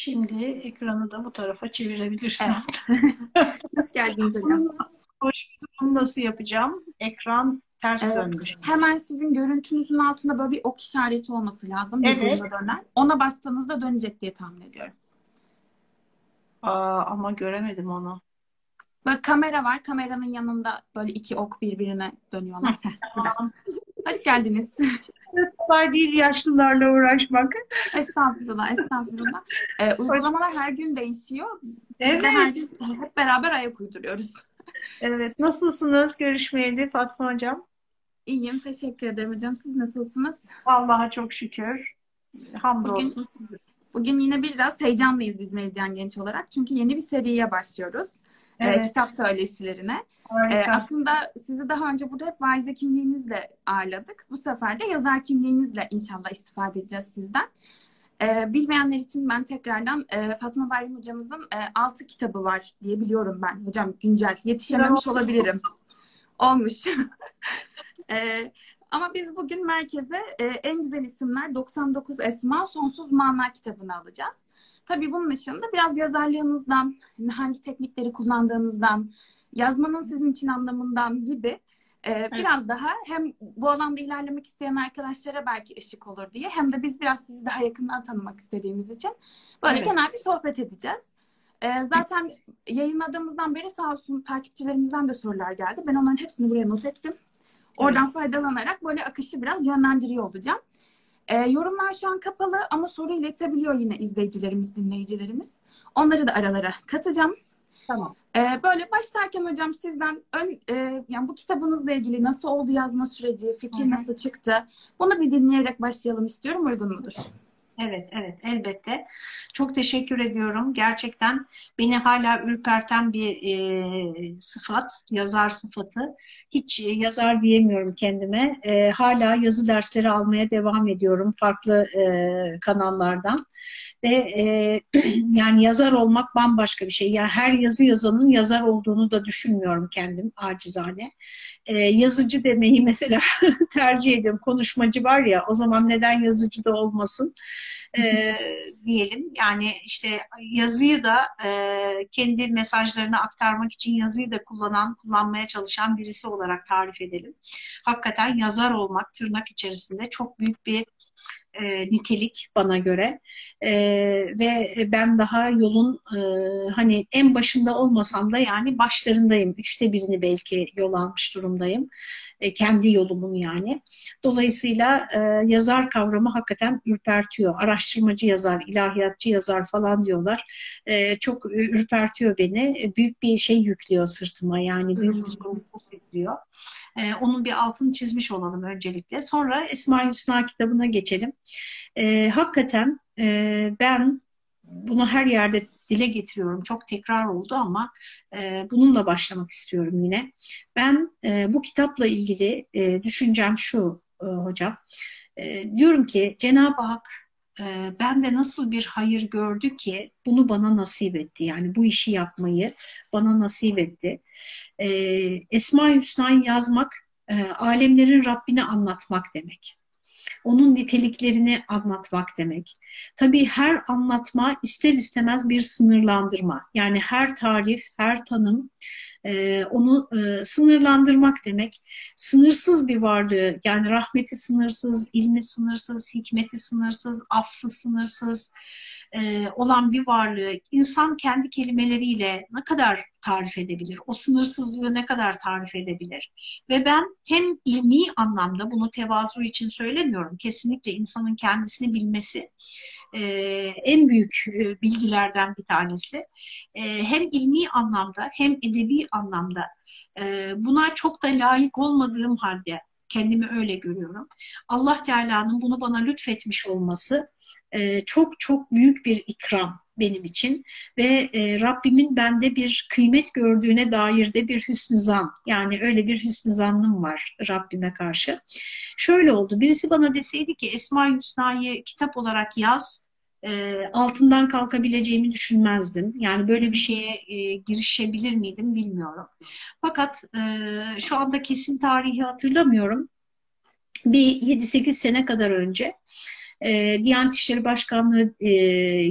Şimdi ekranı da bu tarafa çevirebilirsin. Evet. Hoş geldiniz hocam. Hoş bulduk. Bunu nasıl yapacağım? Ekran ters Evet. dönmüş. Hemen sizin görüntünüzün altında böyle bir ok işareti olması lazım. Evet. dönen. Ona bastığınızda dönecek diye tahmin ediyorum. Aa, ama göremedim onu. Böyle kamera var. Kameranın yanında böyle iki ok birbirine dönüyorlar. Hoş geldiniz. Kolay değil yaşlılarla uğraşmak. Estağfurullah, estağfurullah. Ee, uygulamalar her gün değişiyor. Evet, her gün hep beraber ayak uyduruyoruz. evet. Nasılsınız görüşmeyeli Fatma Hocam? İyiyim, teşekkür ederim hocam. Siz nasılsınız? Allah'a çok şükür. Hamdolsun. Bugün yine biraz heyecanlıyız biz Meridyen Genç olarak. Çünkü yeni bir seriye başlıyoruz. Ee, Evet. kitap söyleşilerine. Ee, Harika. aslında sizi daha önce burada hep vaize kimliğinizle ağırladık. Bu sefer de yazar kimliğinizle inşallah istifade edeceğiz sizden. Ee, bilmeyenler için ben tekrardan e, Fatma Bayram hocamızın e, altı kitabı var diye biliyorum ben. Hocam güncel. Yetişememiş Bravo. olabilirim. Olmuş. Ee, ama biz bugün merkeze e, en güzel isimler 99 Esma Sonsuz Mana kitabını alacağız. Tabii bunun dışında biraz yazarlığınızdan, hangi teknikleri kullandığınızdan, yazmanın sizin için anlamından gibi e, biraz daha hem bu alanda ilerlemek isteyen arkadaşlara belki ışık olur diye hem de biz biraz sizi daha yakından tanımak istediğimiz için böyle Evet. genel bir sohbet edeceğiz. E, zaten yayınladığımızdan beri sağ olsun takipçilerimizden de sorular geldi. Ben onların hepsini buraya not ettim. Oradan faydalanarak böyle akışı biraz yönlendiriyor olacağım. Ee, yorumlar şu an kapalı ama soru iletebiliyor yine izleyicilerimiz, dinleyicilerimiz. Onları da aralara katacağım. Tamam. Ee, böyle başlarken hocam sizden ön, e, yani bu kitabınızla ilgili nasıl oldu yazma süreci, fikir Hı hı. nasıl çıktı? Bunu bir dinleyerek başlayalım istiyorum. Uygun mudur? Evet, evet, elbette. Çok teşekkür ediyorum. Gerçekten beni hala ürperten bir e, sıfat, yazar sıfatı. Hiç e, yazar diyemiyorum kendime. E, hala yazı dersleri almaya devam ediyorum farklı e, kanallardan. Ve e, yani yazar olmak bambaşka bir şey. Yani her yazı yazanın yazar olduğunu da düşünmüyorum kendim acizane. E, yazıcı demeyi mesela tercih ediyorum. Konuşmacı var ya, o zaman neden yazıcı da olmasın? E, diyelim. Yani işte yazıyı da e, kendi mesajlarını aktarmak için yazıyı da kullanan, kullanmaya çalışan birisi olarak tarif edelim. Hakikaten yazar olmak tırnak içerisinde çok büyük bir e, nitelik bana göre E, ve ben daha yolun e, hani en başında olmasam da yani başlarındayım. Üçte birini belki yol almış durumdayım. E, kendi yolumun yani. Dolayısıyla e, yazar kavramı hakikaten ürpertiyor. Araştırmacı yazar, ilahiyatçı yazar falan diyorlar. E, çok ürpertiyor beni. E, Büyük bir şey yüklüyor sırtıma yani büyük bir sorumluluk yüklüyor. E, onun bir altını çizmiş olalım öncelikle. Sonra Esma-i Hüsna kitabına geçelim. E, hakikaten e, ben bunu her yerde dile getiriyorum. Çok tekrar oldu ama e, bununla başlamak istiyorum yine. Ben e, bu kitapla ilgili e, düşüncem şu e, hocam. E, diyorum ki Cenab-ı Hak e, bende nasıl bir hayır gördü ki bunu bana nasip etti. Yani bu işi yapmayı bana nasip etti. E, Esma-i Hüsna'yı yazmak e, alemlerin Rabbini anlatmak demek. Onun niteliklerini anlatmak demek. Tabii her anlatma ister istemez bir sınırlandırma. Yani her tarif, her tanım e, onu e, sınırlandırmak demek. Sınırsız bir varlığı, yani rahmeti sınırsız, ilmi sınırsız, hikmeti sınırsız, affı sınırsız e, olan bir varlığı insan kendi kelimeleriyle ne kadar tarif edebilir? O sınırsızlığı ne kadar tarif edebilir? Ve ben hem ilmi anlamda bunu tevazu için söylemiyorum. Kesinlikle insanın kendisini bilmesi e, en büyük e, bilgilerden bir tanesi. Hem ilmi anlamda hem edebi anlamda buna çok da layık olmadığım halde kendimi öyle görüyorum. Allah Teala'nın bunu bana lütfetmiş olması e, çok çok büyük bir ikram benim için ve e, Rabbimin bende bir kıymet gördüğüne dair de bir hüsnü zan yani öyle bir hüsnü zannım var Rabbime karşı. Şöyle oldu birisi bana deseydi ki Esma-i Hüsna'yı kitap olarak yaz e, altından kalkabileceğimi düşünmezdim. Yani böyle bir şeye e, girişebilir miydim bilmiyorum. Fakat e, şu anda kesin tarihi hatırlamıyorum. Bir 7-8 sene kadar önce e, Diyanet İşleri Başkanlığı e,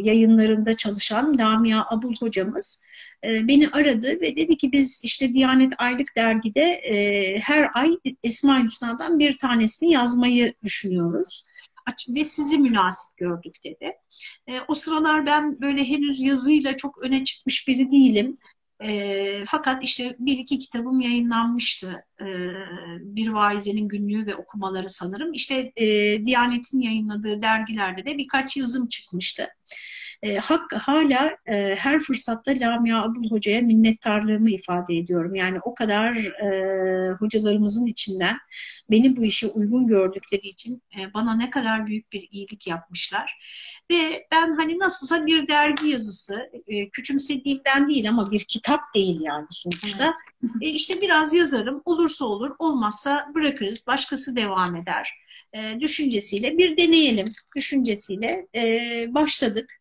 yayınlarında çalışan Lamia Abul hocamız e, beni aradı ve dedi ki biz işte Diyanet Aylık Dergi'de e, her ay Esma Hüsna'dan bir tanesini yazmayı düşünüyoruz ve sizi münasip gördük dedi. E, o sıralar ben böyle henüz yazıyla çok öne çıkmış biri değilim. E, fakat işte bir iki kitabım yayınlanmıştı. E, bir vaizenin günlüğü ve okumaları sanırım. İşte e, Diyanet'in yayınladığı dergilerde de birkaç yazım çıkmıştı. E, hak, hala e, her fırsatta Lamia Abul Hoca'ya minnettarlığımı ifade ediyorum. Yani o kadar e, hocalarımızın içinden beni bu işe uygun gördükleri için e, bana ne kadar büyük bir iyilik yapmışlar. Ve ben hani nasılsa bir dergi yazısı, e, küçümsediğimden değil ama bir kitap değil yani sonuçta. E, işte biraz yazarım, olursa olur, olmazsa bırakırız, başkası devam eder. E, düşüncesiyle bir deneyelim düşüncesiyle e, başladık.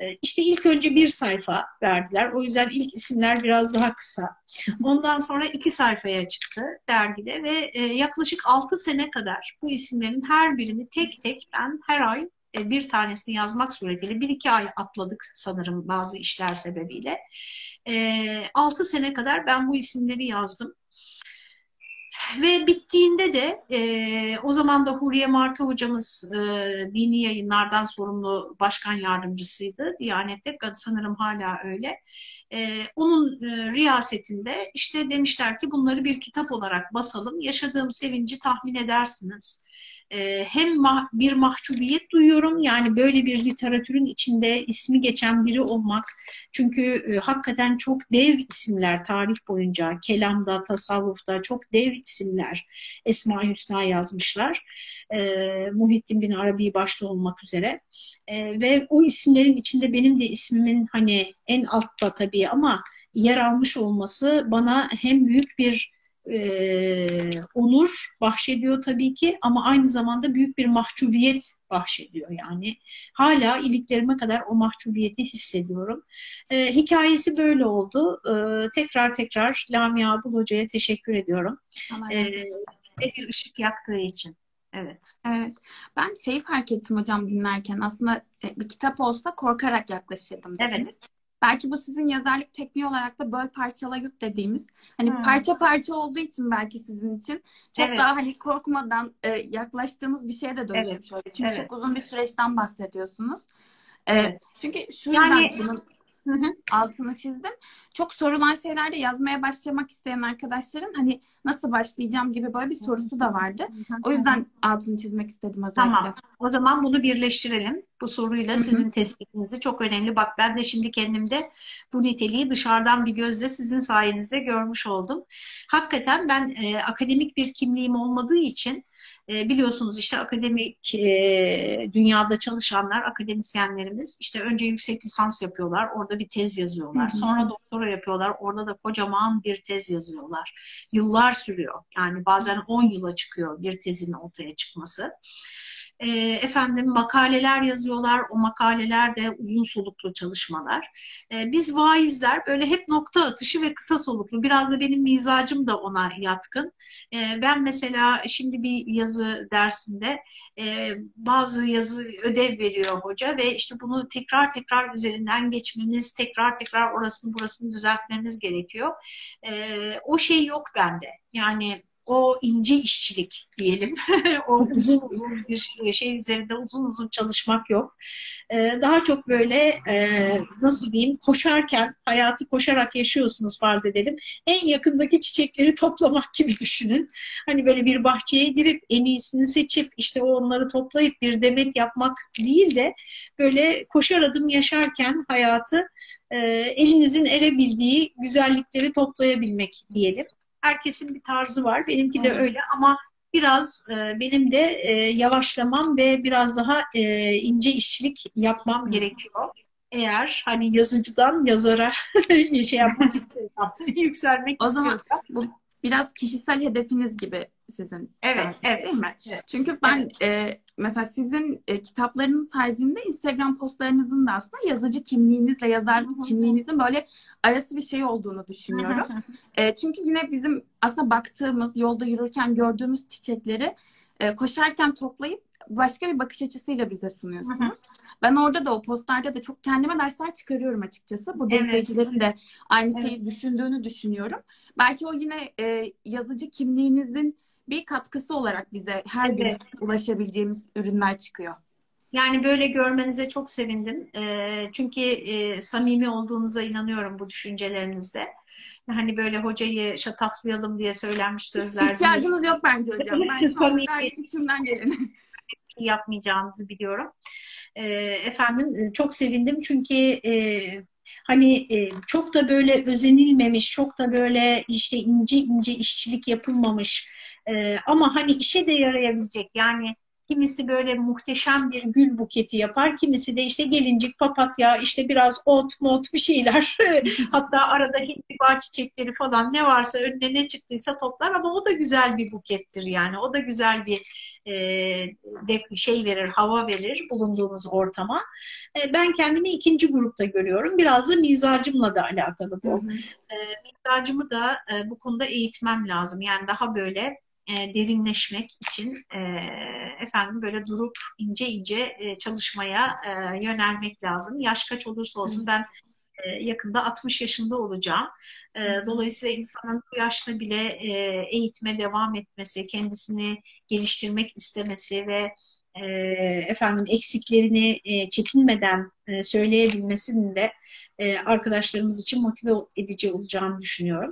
E, işte ilk önce bir sayfa verdiler. O yüzden ilk isimler biraz daha kısa. Ondan sonra iki sayfaya çıktı dergide ve e, yaklaşık altı sene kadar bu isimlerin her birini tek tek ben her ay e, bir tanesini yazmak suretiyle bir iki ay atladık sanırım bazı işler sebebiyle. Altı sene kadar ben bu isimleri yazdım. Ve bittiğinde de e, o zaman da Huriye Martı hocamız e, dini yayınlardan sorumlu başkan yardımcısıydı. Diyanet'te sanırım hala öyle. E, onun e, riyasetinde işte demişler ki bunları bir kitap olarak basalım. Yaşadığım sevinci tahmin edersiniz e, hem bir mahcubiyet duyuyorum yani böyle bir literatürün içinde ismi geçen biri olmak çünkü e, hakikaten çok dev isimler tarih boyunca kelamda, tasavvufta çok dev isimler Esma Hüsna yazmışlar e, Muhittin bin Arabi başta olmak üzere. E, ve o isimlerin içinde benim de ismimin hani en altta tabii ama yer almış olması bana hem büyük bir e, onur bahşediyor tabii ki ama aynı zamanda büyük bir mahcubiyet bahşediyor yani. Hala iliklerime kadar o mahcubiyeti hissediyorum. E, hikayesi böyle oldu. E, tekrar tekrar Lamia Abul Hoca'ya teşekkür ediyorum. E, bir ışık yaktığı için. Evet. Evet. Ben şeyi fark ettim hocam dinlerken. Aslında bir kitap olsa korkarak yaklaşırdım. Dediniz. Evet. Belki bu sizin yazarlık tekniği olarak da böl parçala yut dediğimiz hani hmm. parça parça olduğu için belki sizin için çok evet. daha hani korkmadan e, yaklaştığımız bir şeye de dönüşmüş evet. Çünkü evet. çok uzun bir süreçten bahsediyorsunuz. E, evet. Çünkü şu yüzden yani... bunun Hı hı. altını çizdim. Çok sorulan şeylerde yazmaya başlamak isteyen arkadaşların hani nasıl başlayacağım gibi böyle bir sorusu da vardı. O yüzden altını çizmek istedim özellikle. Tamam. O zaman bunu birleştirelim. Bu soruyla sizin tespitinizi çok önemli. Bak ben de şimdi kendimde bu niteliği dışarıdan bir gözle sizin sayenizde görmüş oldum. Hakikaten ben e, akademik bir kimliğim olmadığı için e, biliyorsunuz işte akademik e, dünyada çalışanlar, akademisyenlerimiz işte önce yüksek lisans yapıyorlar, orada bir tez yazıyorlar. Hı hı. Sonra doktora yapıyorlar, orada da kocaman bir tez yazıyorlar. Yıllar sürüyor. Yani bazen 10 yıla çıkıyor bir tezin ortaya çıkması e, efendim makaleler yazıyorlar. O makaleler de uzun soluklu çalışmalar. E, biz vaizler böyle hep nokta atışı ve kısa soluklu. Biraz da benim mizacım da ona yatkın. E, ben mesela şimdi bir yazı dersinde e, bazı yazı ödev veriyor hoca ve işte bunu tekrar tekrar üzerinden geçmemiz, tekrar tekrar orasını burasını düzeltmemiz gerekiyor. E, o şey yok bende. Yani o ince işçilik diyelim. o uzun uzun bir şey üzerinde uzun uzun çalışmak yok. Ee, daha çok böyle e, nasıl diyeyim koşarken hayatı koşarak yaşıyorsunuz farz edelim. En yakındaki çiçekleri toplamak gibi düşünün. Hani böyle bir bahçeye girip en iyisini seçip işte onları toplayıp bir demet yapmak değil de böyle koşar adım yaşarken hayatı e, elinizin erebildiği güzellikleri toplayabilmek diyelim. Herkesin bir tarzı var. Benimki de öyle ama biraz e, benim de e, yavaşlamam ve biraz daha e, ince işçilik yapmam gerekiyor. Eğer hani yazıcıdan yazara şey yapmak istiyorsam, yükselmek o zaman istiyorsam. Bu biraz kişisel hedefiniz gibi sizin. Evet, evet. Değil mi? Evet. Çünkü ben evet. e, mesela sizin e, kitaplarınız haricinde Instagram postlarınızın da aslında yazıcı kimliğinizle yazarlık kimliğinizin böyle arası bir şey olduğunu düşünüyorum. e, çünkü yine bizim aslında baktığımız, yolda yürürken gördüğümüz çiçekleri e, koşarken toplayıp başka bir bakış açısıyla bize sunuyorsunuz. Ben orada da o postlarda da çok kendime dersler çıkarıyorum açıkçası. Burada evet. izleyicilerin de aynı şeyi evet. düşündüğünü düşünüyorum. Belki o yine e, yazıcı kimliğinizin bir katkısı olarak bize her evet. gün ulaşabileceğimiz ürünler çıkıyor. Yani böyle görmenize çok sevindim. E, çünkü e, samimi olduğunuza inanıyorum bu düşüncelerinizzde. Hani böyle hocayı şataflayalım diye söylenmiş sözler. İhtiyacınız yok bence hocam. Ben samimi içimden geleni yapmayacağımızı biliyorum. E, efendim çok sevindim çünkü e, hani e, çok da böyle özenilmemiş, çok da böyle işte ince ince işçilik yapılmamış e, ama hani işe de yarayabilecek yani Kimisi böyle muhteşem bir gül buketi yapar. Kimisi de işte gelincik, papatya, işte biraz ot, mot bir şeyler. Hatta arada hindiba çiçekleri falan ne varsa önüne ne çıktıysa toplar ama o da güzel bir bukettir yani. O da güzel bir e, de, şey verir, hava verir bulunduğumuz ortama. E, ben kendimi ikinci grupta görüyorum. Biraz da mizacımla da alakalı bu. Hı hı. E, mizacımı da e, bu konuda eğitmem lazım. Yani daha böyle e, derinleşmek için e, efendim böyle durup ince ince e, çalışmaya e, yönelmek lazım. Yaş kaç olursa olsun ben e, yakında 60 yaşında olacağım. E, dolayısıyla insanın bu yaşta bile e, eğitime devam etmesi, kendisini geliştirmek istemesi ve e, efendim eksiklerini e, çekinmeden e, söyleyebilmesinin de e, arkadaşlarımız için motive edici olacağını düşünüyorum.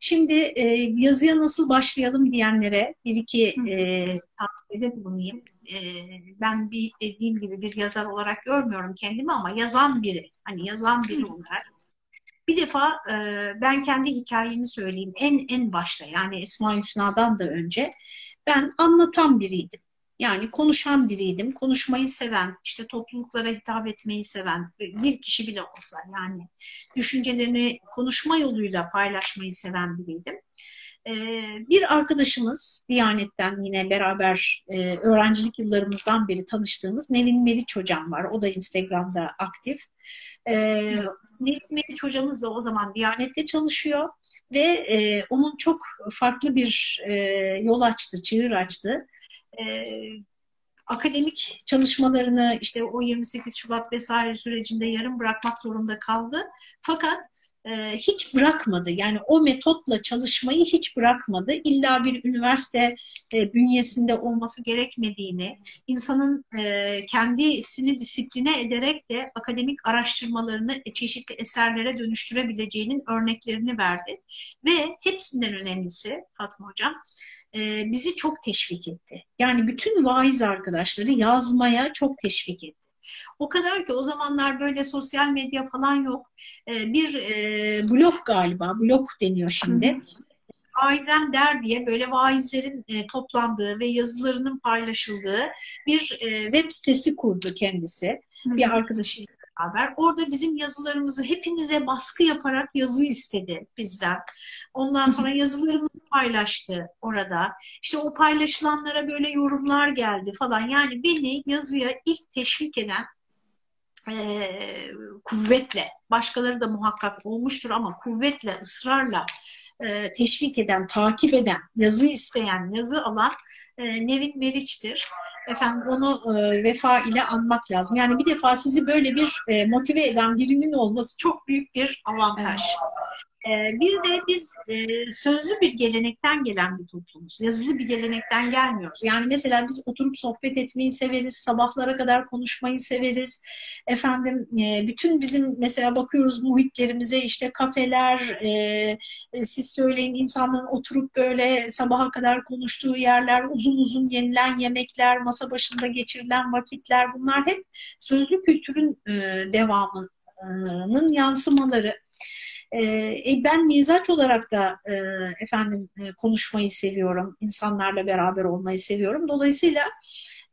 Şimdi e, yazıya nasıl başlayalım diyenlere bir iki e, tavsiyede bulunayım. E, ben bir dediğim gibi bir yazar olarak görmüyorum kendimi ama yazan biri, hani yazan biri olarak bir defa e, ben kendi hikayemi söyleyeyim en en başta yani Esma Hüsna'dan da önce ben anlatan biriydim. Yani konuşan biriydim. Konuşmayı seven, işte topluluklara hitap etmeyi seven, bir kişi bile olsa yani düşüncelerini konuşma yoluyla paylaşmayı seven biriydim. Ee, bir arkadaşımız Diyanet'ten yine beraber e, öğrencilik yıllarımızdan beri tanıştığımız Nevin Meriç hocam var. O da Instagram'da aktif. Ee, Nevin Meriç hocamız da o zaman Diyanet'te çalışıyor ve e, onun çok farklı bir e, yol açtı, çığır açtı e, akademik çalışmalarını işte o 28 Şubat vesaire sürecinde yarım bırakmak zorunda kaldı. Fakat e, hiç bırakmadı. Yani o metotla çalışmayı hiç bırakmadı. İlla bir üniversite e, bünyesinde olması gerekmediğini, insanın e, kendisini disipline ederek de akademik araştırmalarını çeşitli eserlere dönüştürebileceğinin örneklerini verdi. Ve hepsinden önemlisi Fatma Hocam, e, bizi çok teşvik etti. Yani bütün vaiz arkadaşları yazmaya çok teşvik etti. O kadar ki o zamanlar böyle sosyal medya falan yok. E, bir e, blog galiba, blog deniyor şimdi. Vaizem der diye böyle vaizlerin e, toplandığı ve yazılarının paylaşıldığı bir e, web sitesi kurdu kendisi. Hı. Bir arkadaşıyla beraber. Orada bizim yazılarımızı hepimize baskı yaparak yazı istedi bizden. Ondan sonra yazılarımızı paylaştı orada. İşte o paylaşılanlara böyle yorumlar geldi falan. Yani beni yazıya ilk teşvik eden e, kuvvetle, başkaları da muhakkak olmuştur ama kuvvetle, ısrarla e, teşvik eden, takip eden, yazı isteyen, yazı alan e, Nevin Meriç'tir efendim onu e, vefa ile anmak lazım. Yani bir defa sizi böyle bir e, motive eden birinin olması çok büyük bir avantaj. Evet. Ee, bir de biz e, sözlü bir gelenekten gelen bir toplumuz. Yazılı bir gelenekten gelmiyoruz. Yani mesela biz oturup sohbet etmeyi severiz, sabahlara kadar konuşmayı severiz. Efendim e, bütün bizim mesela bakıyoruz muhitlerimize işte kafeler, e, siz söyleyin insanların oturup böyle sabaha kadar konuştuğu yerler, uzun uzun yenilen yemekler, masa başında geçirilen vakitler bunlar hep sözlü kültürün devamının yansımaları. Ee, e, ben mizaç olarak da e, efendim e, konuşmayı seviyorum, insanlarla beraber olmayı seviyorum. Dolayısıyla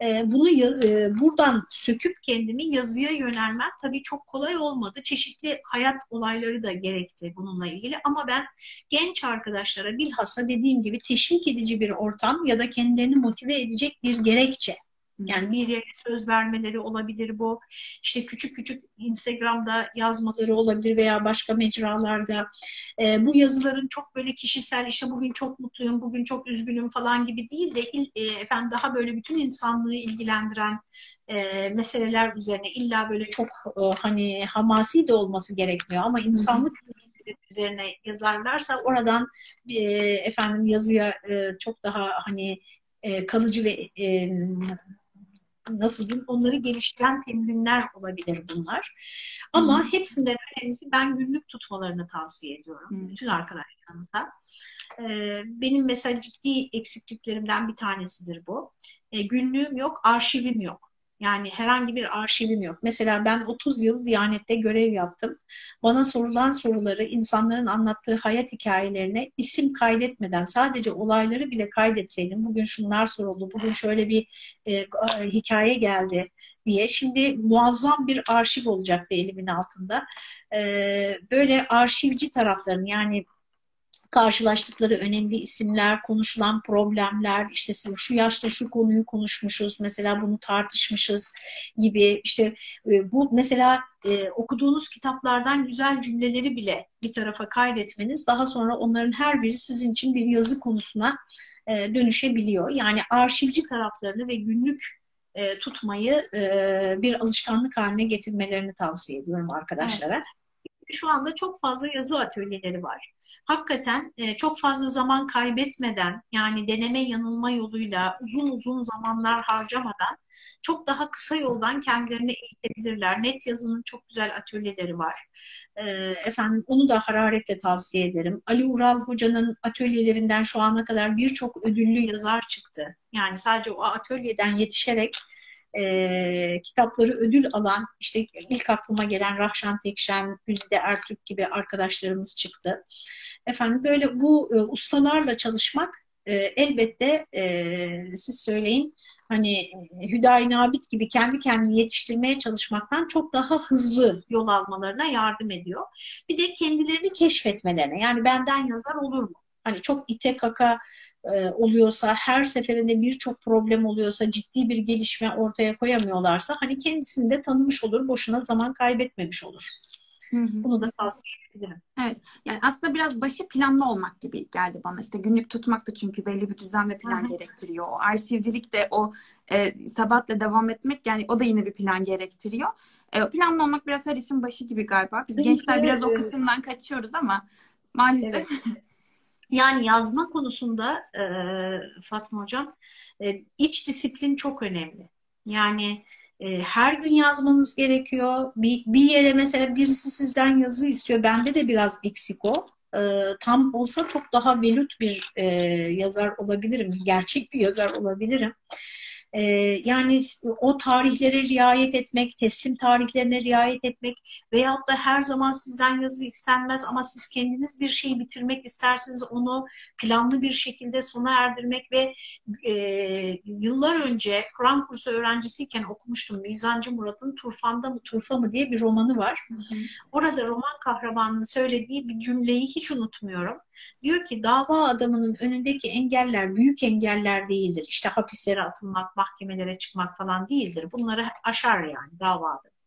e, bunu e, buradan söküp kendimi yazıya yönelmem tabii çok kolay olmadı. Çeşitli hayat olayları da gerekti bununla ilgili ama ben genç arkadaşlara bilhassa dediğim gibi teşvik edici bir ortam ya da kendilerini motive edecek bir gerekçe Yani bir yere söz vermeleri olabilir bu. İşte küçük küçük Instagram'da yazmaları olabilir veya başka mecralarda. E, bu yazıların çok böyle kişisel işte bugün çok mutluyum, bugün çok üzgünüm falan gibi değil de e, efendim daha böyle bütün insanlığı ilgilendiren e, meseleler üzerine illa böyle çok e, hani hamasi de olması gerekmiyor ama insanlık üzerine yazarlarsa oradan e, efendim yazıya e, çok daha hani e, kalıcı ve e, nasıl diyeyim onları geliştiren temrinler olabilir bunlar. Ama hmm. hepsinden önemlisi ben günlük tutmalarını tavsiye ediyorum hmm. bütün arkadaşlarımıza. Ee, benim mesela ciddi eksikliklerimden bir tanesidir bu. Ee, günlüğüm yok, arşivim yok. Yani herhangi bir arşivim yok. Mesela ben 30 yıl Diyanet'te görev yaptım. Bana sorulan soruları, insanların anlattığı hayat hikayelerine isim kaydetmeden sadece olayları bile kaydetseydim. Bugün şunlar soruldu, bugün şöyle bir e, hikaye geldi diye. Şimdi muazzam bir arşiv olacaktı elimin altında. E, böyle arşivci taraflarını yani karşılaştıkları önemli isimler, konuşulan problemler, işte şu yaşta şu konuyu konuşmuşuz, mesela bunu tartışmışız gibi işte e, bu mesela e, okuduğunuz kitaplardan güzel cümleleri bile bir tarafa kaydetmeniz daha sonra onların her biri sizin için bir yazı konusuna e, dönüşebiliyor. Yani arşivci taraflarını ve günlük e, tutmayı e, bir alışkanlık haline getirmelerini tavsiye ediyorum arkadaşlara. Evet şu anda çok fazla yazı atölyeleri var. Hakikaten e, çok fazla zaman kaybetmeden yani deneme yanılma yoluyla uzun uzun zamanlar harcamadan çok daha kısa yoldan kendilerini eğitebilirler. Net yazının çok güzel atölyeleri var. E, efendim onu da hararetle tavsiye ederim. Ali Ural Hoca'nın atölyelerinden şu ana kadar birçok ödüllü yazar çıktı. Yani sadece o atölyeden yetişerek e, kitapları ödül alan işte ilk aklıma gelen Rahşan Tekşen, Güzide Ertürk gibi arkadaşlarımız çıktı. Efendim böyle bu e, ustalarla çalışmak e, elbette e, siz söyleyin hani Hüdayi Nabit gibi kendi kendini yetiştirmeye çalışmaktan çok daha hızlı yol almalarına yardım ediyor. Bir de kendilerini keşfetmelerine yani benden yazar olur mu? Hani çok ite kaka e, oluyorsa, her seferinde birçok problem oluyorsa, ciddi bir gelişme ortaya koyamıyorlarsa hani kendisini de tanımış olur, boşuna zaman kaybetmemiş olur. Hı hı. Bunu da tavsiye edebilirim. Evet. Yani aslında biraz başı planlı olmak gibi geldi bana. İşte günlük tutmak da çünkü belli bir düzen ve plan hı hı. gerektiriyor. O arşivcilik de o e, sabatla devam etmek yani o da yine bir plan gerektiriyor. E, planlı olmak biraz her işin başı gibi galiba. Biz çünkü, gençler biraz o kısımdan kaçıyoruz ama maalesef. Evet. Yani yazma konusunda e, Fatma Hocam e, iç disiplin çok önemli. Yani e, her gün yazmanız gerekiyor. Bir, bir yere mesela birisi sizden yazı istiyor. Bende de biraz eksik o. E, tam olsa çok daha velut bir e, yazar olabilirim. Gerçek bir yazar olabilirim. E, yani o tarihlere riayet etmek, teslim tarihlerine riayet etmek veyahut da her zaman sizden yazı istenmez ama siz kendiniz bir şeyi bitirmek isterseniz onu planlı bir şekilde sona erdirmek ve e, yıllar önce Kur'an kursu öğrencisiyken okumuştum Mizancı Murat'ın Turfan'da mı Turfa mı diye bir romanı var. Hı hı. Orada roman kahramanının söylediği bir cümleyi hiç unutmuyorum. Diyor ki dava adamının önündeki engeller büyük engeller değildir. İşte hapislere atılmak, mahkemelere çıkmak falan değildir. Bunları aşar yani dava adamı.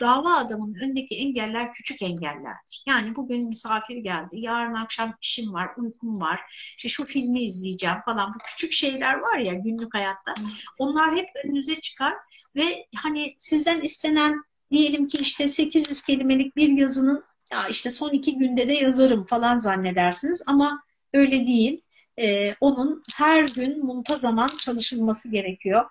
Dava adamının önündeki engeller küçük engellerdir. Yani bugün misafir geldi, yarın akşam işim var, uykum var, işte şu filmi izleyeceğim falan. Bu küçük şeyler var ya günlük hayatta. Onlar hep önünüze çıkar ve hani sizden istenen diyelim ki işte 800 kelimelik bir yazının ya işte son iki günde de yazarım falan zannedersiniz ama öyle değil. Ee, onun her gün muntazaman çalışılması gerekiyor.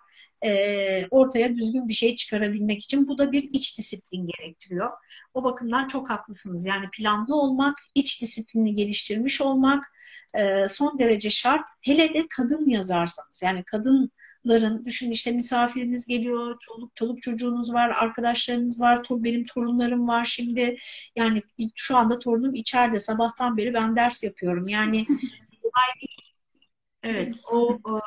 Ee, ortaya düzgün bir şey çıkarabilmek için. Bu da bir iç disiplin gerektiriyor. O bakımdan çok haklısınız. Yani planlı olmak, iç disiplini geliştirmiş olmak e, son derece şart. Hele de kadın yazarsanız yani kadın ların düşün işte misafiriniz geliyor, çoluk çoluk çocuğunuz var, arkadaşlarınız var, tor benim torunlarım var şimdi. Yani şu anda torunum içeride sabahtan beri ben ders yapıyorum. Yani Evet, o, o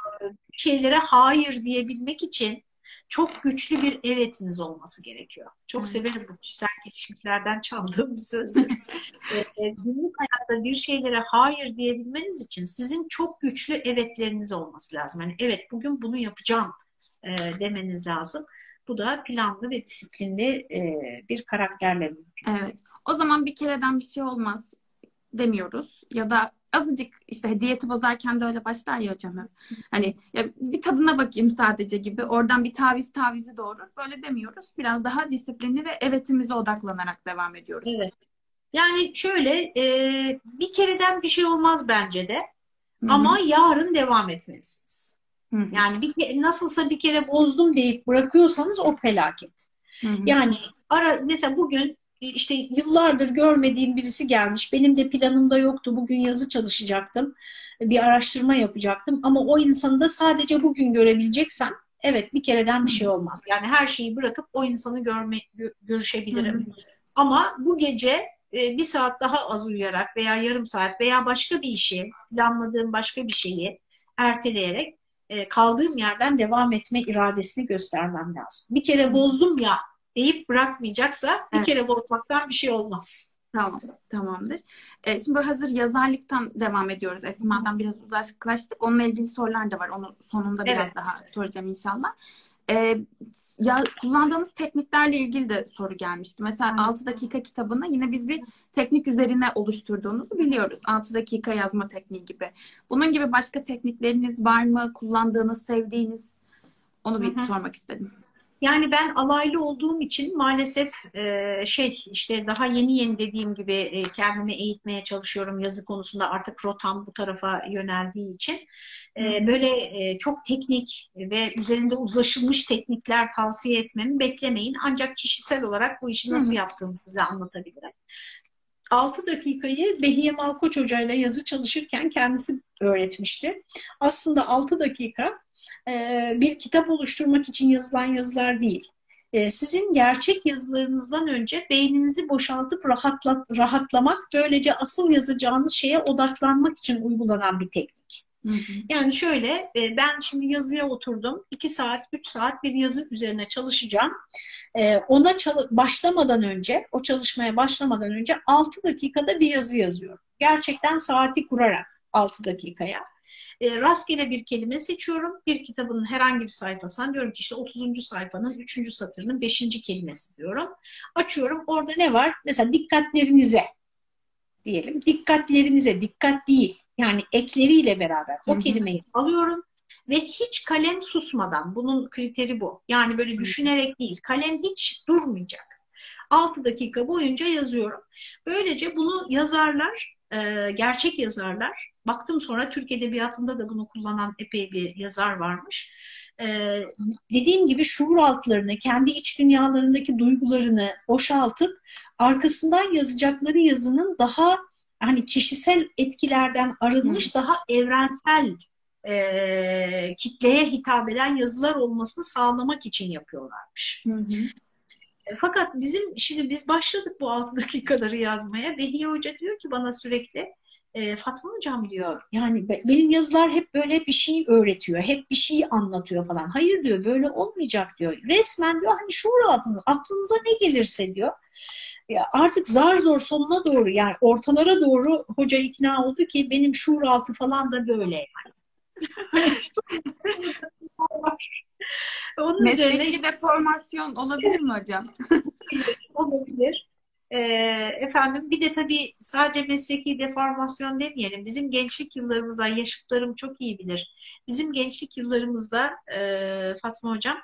şeylere hayır diyebilmek için çok güçlü bir evetiniz olması gerekiyor. Çok evet. severim bu kişisel gelişimlerden çaldığım bir sözdür. e, günlük hayatta bir şeylere hayır diyebilmeniz için sizin çok güçlü evetleriniz olması lazım. Yani evet bugün bunu yapacağım e, demeniz lazım. Bu da planlı ve disiplinli e, bir karakterle mümkün. Evet. O zaman bir kereden bir şey olmaz demiyoruz. Ya da azıcık işte diyeti bozarken de öyle başlar ya hocam. Hani ya bir tadına bakayım sadece gibi. Oradan bir taviz tavizi doğurur. Böyle demiyoruz. Biraz daha disiplinli ve evetimize odaklanarak devam ediyoruz. Evet. Yani şöyle e, bir kereden bir şey olmaz bence de. Hı-hı. Ama yarın devam etmelisiniz. Hı-hı. Yani bir ke- nasılsa bir kere bozdum deyip bırakıyorsanız o felaket. Hı-hı. Yani ara mesela bugün işte yıllardır görmediğim birisi gelmiş. Benim de planımda yoktu. Bugün yazı çalışacaktım. Bir araştırma yapacaktım. Ama o insanı da sadece bugün görebileceksem evet bir kereden bir şey olmaz. Yani her şeyi bırakıp o insanı görme, görüşebilirim. Ama bu gece e, bir saat daha az uyuyarak veya yarım saat veya başka bir işi, planladığım başka bir şeyi erteleyerek e, kaldığım yerden devam etme iradesini göstermem lazım. Bir kere bozdum ya deyip bırakmayacaksa bir evet. kere bozmaktan bir şey olmaz. Tamam, tamamdır. Ee, şimdi hazır yazarlıktan devam ediyoruz. Esma'dan biraz uzaklaştık. Onunla ilgili sorular da var. Onu sonunda biraz evet. daha soracağım inşallah. Ee, ya kullandığımız tekniklerle ilgili de soru gelmişti. Mesela hmm. 6 dakika kitabını yine biz bir teknik üzerine oluşturduğumuzu biliyoruz. 6 dakika yazma tekniği gibi. Bunun gibi başka teknikleriniz var mı? Kullandığınız, sevdiğiniz? Onu bir Hı-hı. sormak istedim. Yani ben alaylı olduğum için maalesef e, şey işte daha yeni yeni dediğim gibi e, kendimi eğitmeye çalışıyorum yazı konusunda artık rotam bu tarafa yöneldiği için. E, böyle e, çok teknik ve üzerinde uzlaşılmış teknikler tavsiye etmemi beklemeyin. Ancak kişisel olarak bu işi nasıl yaptığımı size anlatabilirim. 6 dakikayı Behiye Malkoç Hoca ile yazı çalışırken kendisi öğretmişti. Aslında 6 dakika e, bir kitap oluşturmak için yazılan yazılar değil. E, sizin gerçek yazılarınızdan önce beyninizi boşaltıp rahatlat, rahatlamak, böylece asıl yazacağınız şeye odaklanmak için uygulanan bir teknik. Yani şöyle, e, ben şimdi yazıya oturdum. 2 saat, 3 saat bir yazı üzerine çalışacağım. Ona başlamadan önce, o çalışmaya başlamadan önce 6 dakikada bir yazı yazıyorum. Gerçekten saati kurarak 6 dakikaya e, rastgele bir kelime seçiyorum. Bir kitabın herhangi bir sayfasından diyorum ki işte 30. sayfanın 3. satırının 5. kelimesi diyorum. Açıyorum. Orada ne var? Mesela dikkatlerinize diyelim. Dikkatlerinize, dikkat değil. Yani ekleriyle beraber o kelimeyi alıyorum ve hiç kalem susmadan bunun kriteri bu. Yani böyle düşünerek değil. Kalem hiç durmayacak. 6 dakika boyunca yazıyorum. Böylece bunu yazarlar, e, gerçek yazarlar Baktım sonra Türk Edebiyatı'nda da bunu kullanan epey bir yazar varmış. Ee, dediğim gibi şuur altlarını, kendi iç dünyalarındaki duygularını boşaltıp arkasından yazacakları yazının daha hani kişisel etkilerden arınmış, Hı. daha evrensel e, kitleye hitap eden yazılar olmasını sağlamak için yapıyorlarmış. Hı hı. E, fakat bizim şimdi biz başladık bu 6 dakikaları yazmaya. Behiye Hoca diyor ki bana sürekli e, Fatma Hocam diyor yani benim yazılar hep böyle bir şey öğretiyor, hep bir şey anlatıyor falan. Hayır diyor böyle olmayacak diyor. Resmen diyor hani şuur altınız, aklınıza ne gelirse diyor. Ya artık zar zor sonuna doğru yani ortalara doğru hoca ikna oldu ki benim şuur altı falan da böyle yani. Onun Mesleki üzerine deformasyon olabilir mi hocam? olabilir. E, efendim bir de tabii sadece mesleki deformasyon demeyelim. Bizim gençlik yıllarımızda, yaşıtlarım çok iyi bilir. Bizim gençlik yıllarımızda e, Fatma Hocam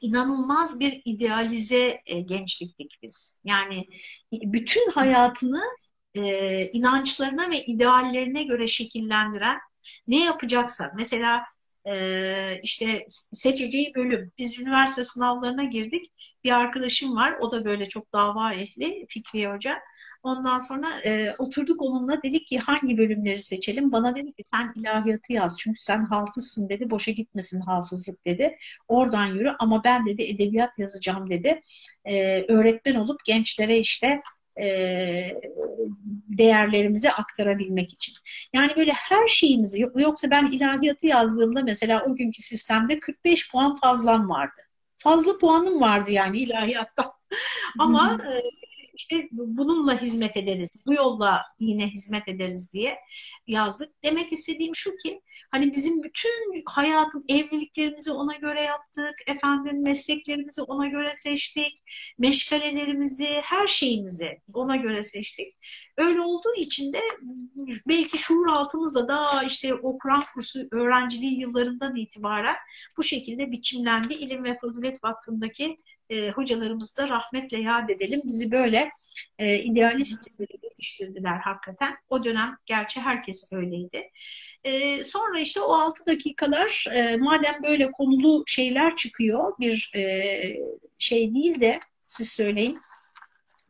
inanılmaz bir idealize e, gençliktik biz. Yani bütün hayatını e, inançlarına ve ideallerine göre şekillendiren ne yapacaksa mesela e, işte seçeceği bölüm. Biz üniversite sınavlarına girdik. Bir arkadaşım var. O da böyle çok dava ehli Fikriye Hoca. Ondan sonra e, oturduk onunla dedik ki hangi bölümleri seçelim? Bana dedi ki sen ilahiyatı yaz çünkü sen hafızsın dedi. Boşa gitmesin hafızlık dedi. Oradan yürü ama ben dedi edebiyat yazacağım dedi. E, öğretmen olup gençlere işte e, değerlerimizi aktarabilmek için. Yani böyle her şeyimizi yoksa ben ilahiyatı yazdığımda mesela o günkü sistemde 45 puan fazlam vardı. Fazla puanım vardı yani ilahiyatta. Ama e, işte bununla hizmet ederiz, bu yolla yine hizmet ederiz diye yazdık. Demek istediğim şu ki hani bizim bütün hayatım evliliklerimizi ona göre yaptık, efendim mesleklerimizi ona göre seçtik, meşgalelerimizi, her şeyimizi ona göre seçtik. Öyle olduğu için de belki şuur altımızda da işte o Kur'an kursu öğrenciliği yıllarından itibaren bu şekilde biçimlendi. İlim ve Fazilet Vakfı'ndaki e, hocalarımızı da rahmetle yad edelim. Bizi böyle e, idealist yetiştirdiler hakikaten. O dönem gerçi herkes öyleydi. E, sonra işte o 6 dakikalar e, madem böyle konulu şeyler çıkıyor bir e, şey değil de siz söyleyin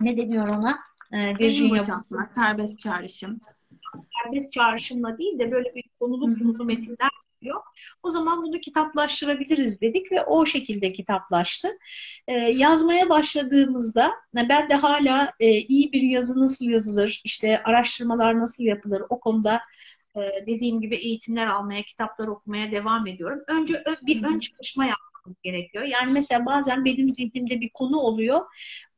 ne deniyor ona? E, Virginia boşaltma, serbest çağrışım. Serbest çağrışımla değil de böyle bir konulu konulu metinler yok. O zaman bunu kitaplaştırabiliriz dedik ve o şekilde kitaplaştı. Ee, yazmaya başladığımızda ben de hala e, iyi bir yazı nasıl yazılır, işte araştırmalar nasıl yapılır o konuda e, dediğim gibi eğitimler almaya, kitaplar okumaya devam ediyorum. Önce bir ön çalışma yapmamız gerekiyor. Yani mesela bazen benim zihnimde bir konu oluyor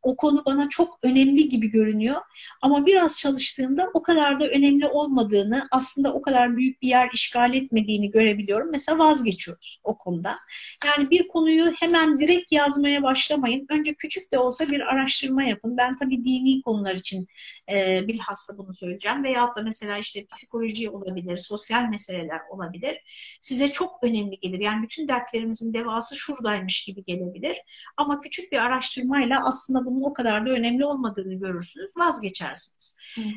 o konu bana çok önemli gibi görünüyor. Ama biraz çalıştığımda o kadar da önemli olmadığını, aslında o kadar büyük bir yer işgal etmediğini görebiliyorum. Mesela vazgeçiyoruz o konuda. Yani bir konuyu hemen direkt yazmaya başlamayın. Önce küçük de olsa bir araştırma yapın. Ben tabii dini konular için e, bilhassa bunu söyleyeceğim. Veyahut da mesela işte psikoloji olabilir, sosyal meseleler olabilir. Size çok önemli gelir. Yani bütün dertlerimizin devası şuradaymış gibi gelebilir. Ama küçük bir araştırmayla aslında bunun o kadar da önemli olmadığını görürsünüz, vazgeçersiniz.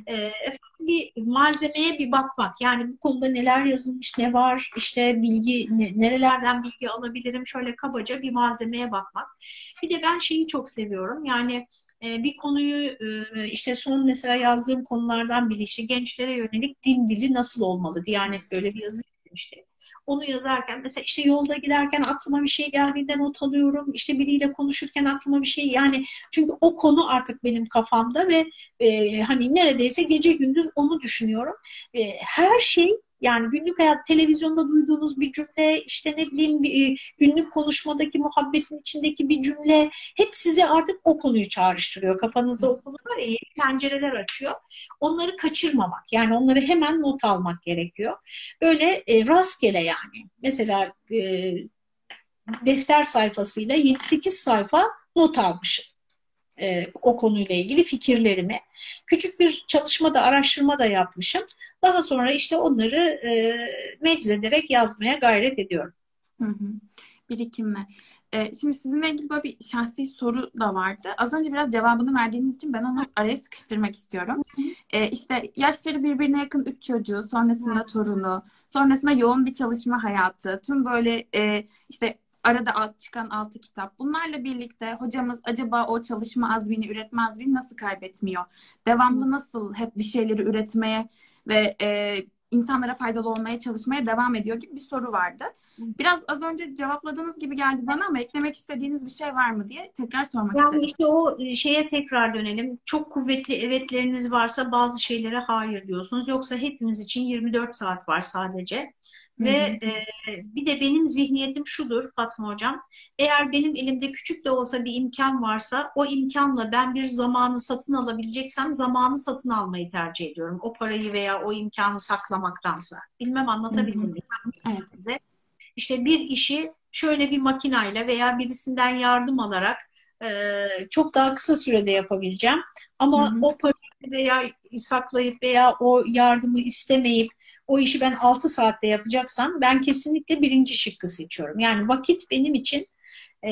E, bir malzemeye bir bakmak, yani bu konuda neler yazılmış, ne var, işte bilgi, ne, nerelerden bilgi alabilirim, şöyle kabaca bir malzemeye bakmak. Bir de ben şeyi çok seviyorum, yani e, bir konuyu e, işte son mesela yazdığım konulardan biri işte gençlere yönelik din dili nasıl olmalı? Diyanet böyle bir yazı işte onu yazarken mesela işte yolda giderken aklıma bir şey geldiğinde not alıyorum. İşte biriyle konuşurken aklıma bir şey yani çünkü o konu artık benim kafamda ve e, hani neredeyse gece gündüz onu düşünüyorum. E, her şey yani günlük hayat televizyonda duyduğunuz bir cümle, işte ne bileyim e, günlük konuşmadaki muhabbetin içindeki bir cümle hep size artık o konuyu çağrıştırıyor. Kafanızda o konu var ya pencereler açıyor. Onları kaçırmamak yani onları hemen not almak gerekiyor. Böyle e, rastgele yani. Mesela e, defter sayfasıyla 7-8 sayfa not almışım e, o konuyla ilgili fikirlerimi. Küçük bir çalışma da araştırma da yapmışım. Daha sonra işte onları e, meczederek yazmaya gayret ediyorum. Hı hı. Birikimle. Ee, şimdi sizinle ilgili böyle bir şahsi soru da vardı. Az önce biraz cevabını verdiğiniz için ben onu araya sıkıştırmak istiyorum. Ee, işte yaşları birbirine yakın üç çocuğu, sonrasında torunu, sonrasında yoğun bir çalışma hayatı, tüm böyle e, işte arada alt, çıkan altı kitap. Bunlarla birlikte hocamız acaba o çalışma azmini, üretme azmini nasıl kaybetmiyor? Devamlı nasıl hep bir şeyleri üretmeye ve e, insanlara faydalı olmaya çalışmaya devam ediyor gibi bir soru vardı. Biraz az önce cevapladığınız gibi geldi bana ama eklemek istediğiniz bir şey var mı diye tekrar sormak yani istedim. işte o e, şeye tekrar dönelim. Çok kuvvetli evetleriniz varsa bazı şeylere hayır diyorsunuz. Yoksa hepimiz için 24 saat var sadece. Ve e, bir de benim zihniyetim şudur Fatma Hocam. Eğer benim elimde küçük de olsa bir imkan varsa o imkanla ben bir zamanı satın alabileceksem zamanı satın almayı tercih ediyorum. O parayı veya o imkanı saklamaktansa. Bilmem anlatabildim mi? İşte bir işi şöyle bir makinayla veya birisinden yardım alarak e, çok daha kısa sürede yapabileceğim. Ama hı hı. o parayı veya saklayıp veya o yardımı istemeyip o işi ben 6 saatte yapacaksam ben kesinlikle birinci şıkkı seçiyorum. Yani vakit benim için e,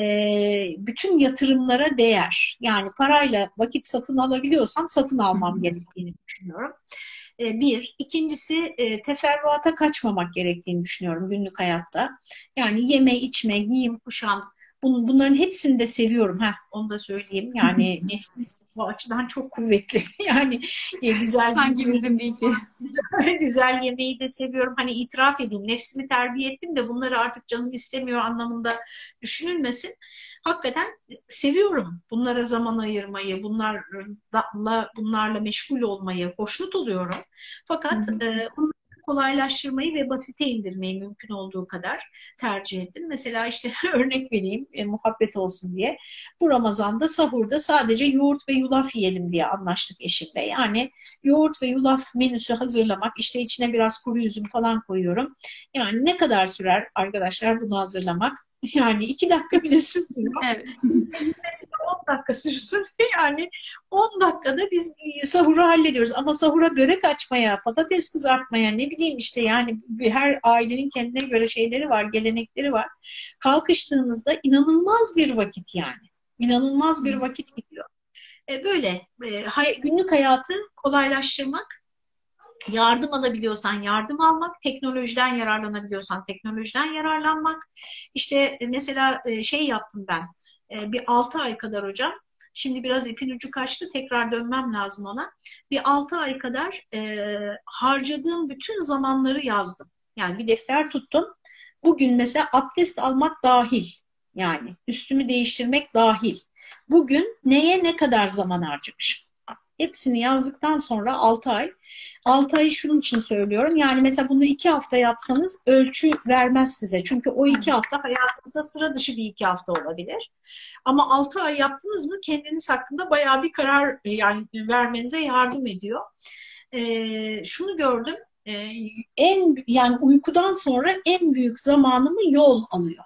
bütün yatırımlara değer. Yani parayla vakit satın alabiliyorsam satın almam gerektiğini düşünüyorum. E, bir. ikincisi e, teferruata kaçmamak gerektiğini düşünüyorum günlük hayatta. Yani yeme, içme, giyim, kuşam bunların hepsini de seviyorum. Heh, onu da söyleyeyim. Yani bu açıdan çok kuvvetli. yani e, güzel hangimizin değil ki? güzel yemeği de seviyorum. Hani itiraf edeyim nefsimi terbiye ettim de bunları artık canım istemiyor anlamında düşünülmesin. Hakikaten seviyorum bunlara zaman ayırmayı, bunlarla bunlarla meşgul olmayı, hoşnut oluyorum. Fakat e, kolaylaştırmayı ve basite indirmeyi mümkün olduğu kadar tercih ettim. Mesela işte örnek vereyim e, muhabbet olsun diye. Bu Ramazan'da sahurda sadece yoğurt ve yulaf yiyelim diye anlaştık eşimle. Yani yoğurt ve yulaf menüsü hazırlamak işte içine biraz kuru üzüm falan koyuyorum. Yani ne kadar sürer arkadaşlar bunu hazırlamak? Yani iki dakika bile sürmüyor. Evet. Mesela 10 dakika sürsün. Yani 10 dakikada biz sahuru hallediyoruz. Ama sahura börek açmaya, patates kızartmaya ne bileyim işte yani her ailenin kendine göre şeyleri var, gelenekleri var. Kalkıştığınızda inanılmaz bir vakit yani. İnanılmaz bir vakit gidiyor. E böyle e, günlük hayatı kolaylaştırmak yardım alabiliyorsan yardım almak, teknolojiden yararlanabiliyorsan teknolojiden yararlanmak. İşte e, mesela e, şey yaptım ben e, bir 6 ay kadar hocam. Şimdi biraz ipin ucu kaçtı. Tekrar dönmem lazım ona. Bir 6 ay kadar harcadığım bütün zamanları yazdım. Yani bir defter tuttum. Bugün mesela abdest almak dahil. Yani üstümü değiştirmek dahil. Bugün neye ne kadar zaman harcamışım? Hepsini yazdıktan sonra 6 ay. 6 ayı şunun için söylüyorum. Yani mesela bunu 2 hafta yapsanız ölçü vermez size. Çünkü o 2 hafta hayatınızda sıra dışı bir 2 hafta olabilir. Ama 6 ay yaptınız mı kendiniz hakkında bayağı bir karar yani vermenize yardım ediyor. Ee, şunu gördüm. Ee, en yani uykudan sonra en büyük zamanımı yol alıyor.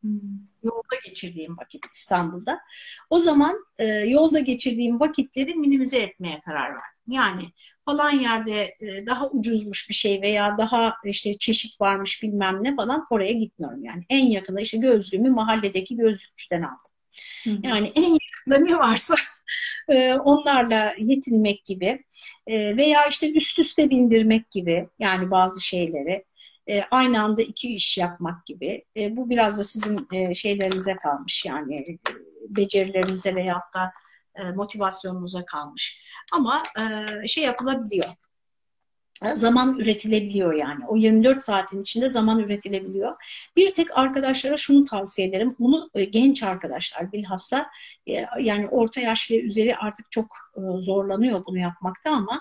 Hmm yolda geçirdiğim vakit İstanbul'da. O zaman e, yolda geçirdiğim vakitleri minimize etmeye karar verdim. Yani falan yerde e, daha ucuzmuş bir şey veya daha işte çeşit varmış bilmem ne falan oraya gitmiyorum yani. En yakında işte gözlüğümü mahalledeki gözlükçüden aldım. Hı hı. Yani en yakında ne varsa e, onlarla yetinmek gibi e, veya işte üst üste bindirmek gibi yani bazı şeyleri e, aynı anda iki iş yapmak gibi. E, bu biraz da sizin şeylerinize kalmış yani becerilerinize veyahut da motivasyonunuza kalmış. Ama şey yapılabiliyor zaman üretilebiliyor yani. O 24 saatin içinde zaman üretilebiliyor. Bir tek arkadaşlara şunu tavsiye ederim. Bunu e, genç arkadaşlar bilhassa e, yani orta yaş ve üzeri artık çok e, zorlanıyor bunu yapmakta ama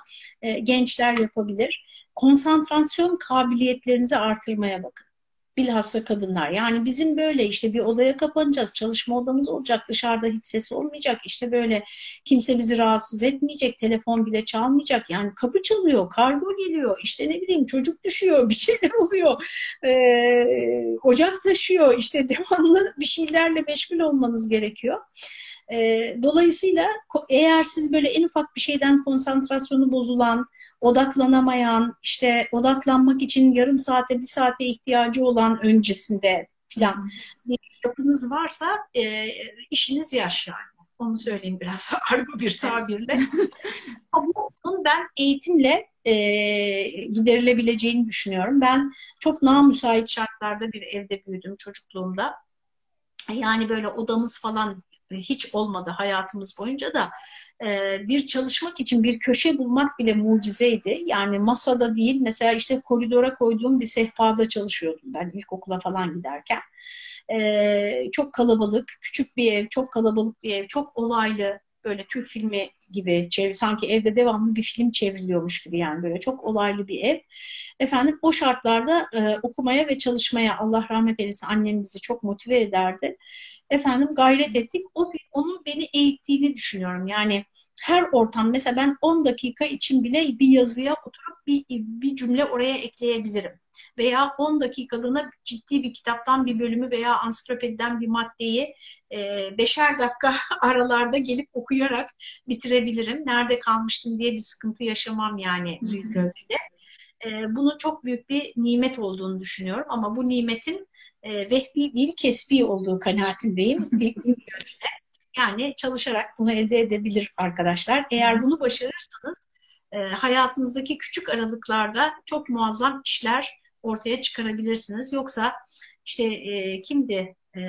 gençler yapabilir. Konsantrasyon kabiliyetlerinizi artırmaya bakın bilhassa kadınlar. Yani bizim böyle işte bir odaya kapanacağız, çalışma odamız olacak, dışarıda hiç ses olmayacak, işte böyle kimse bizi rahatsız etmeyecek, telefon bile çalmayacak. Yani kapı çalıyor, kargo geliyor, işte ne bileyim çocuk düşüyor, bir şeyler oluyor, ee, ocak taşıyor, işte devamlı bir şeylerle meşgul olmanız gerekiyor. Dolayısıyla eğer siz böyle en ufak bir şeyden konsantrasyonu bozulan, odaklanamayan, işte odaklanmak için yarım saate, bir saate ihtiyacı olan öncesinde filan bir yapınız varsa e, işiniz yaş yani. Onu söyleyeyim biraz argo bir tabirle. Bunun ben eğitimle e, giderilebileceğini düşünüyorum. Ben çok namüsait şartlarda bir evde büyüdüm çocukluğumda. Yani böyle odamız falan hiç olmadı hayatımız boyunca da bir çalışmak için bir köşe bulmak bile mucizeydi. Yani masada değil mesela işte koridora koyduğum bir sehpada çalışıyordum ben ilkokula falan giderken. E, çok kalabalık, küçük bir ev, çok kalabalık bir ev, çok olaylı böyle Türk filmi gibi sanki evde devamlı bir film çevriliyormuş gibi yani böyle çok olaylı bir ev. Efendim o şartlarda e, okumaya ve çalışmaya Allah rahmet eylesin annem bizi çok motive ederdi. Efendim gayret ettik. O onun beni eğittiğini düşünüyorum. Yani her ortam mesela ben 10 dakika için bile bir yazıya oturup bir, bir cümle oraya ekleyebilirim. Veya 10 dakikalığına ciddi bir kitaptan bir bölümü veya ansiklopediden bir maddeyi e, beşer dakika aralarda gelip okuyarak bitirebilirim. Nerede kalmıştım diye bir sıkıntı yaşamam yani büyük ölçüde. E, bunun çok büyük bir nimet olduğunu düşünüyorum ama bu nimetin e, vehbi değil kesbi olduğu kanaatindeyim büyük ölçüde. Yani çalışarak bunu elde edebilir arkadaşlar. Eğer bunu başarırsanız e, hayatınızdaki küçük aralıklarda çok muazzam işler ortaya çıkarabilirsiniz. Yoksa işte e, kimdi e,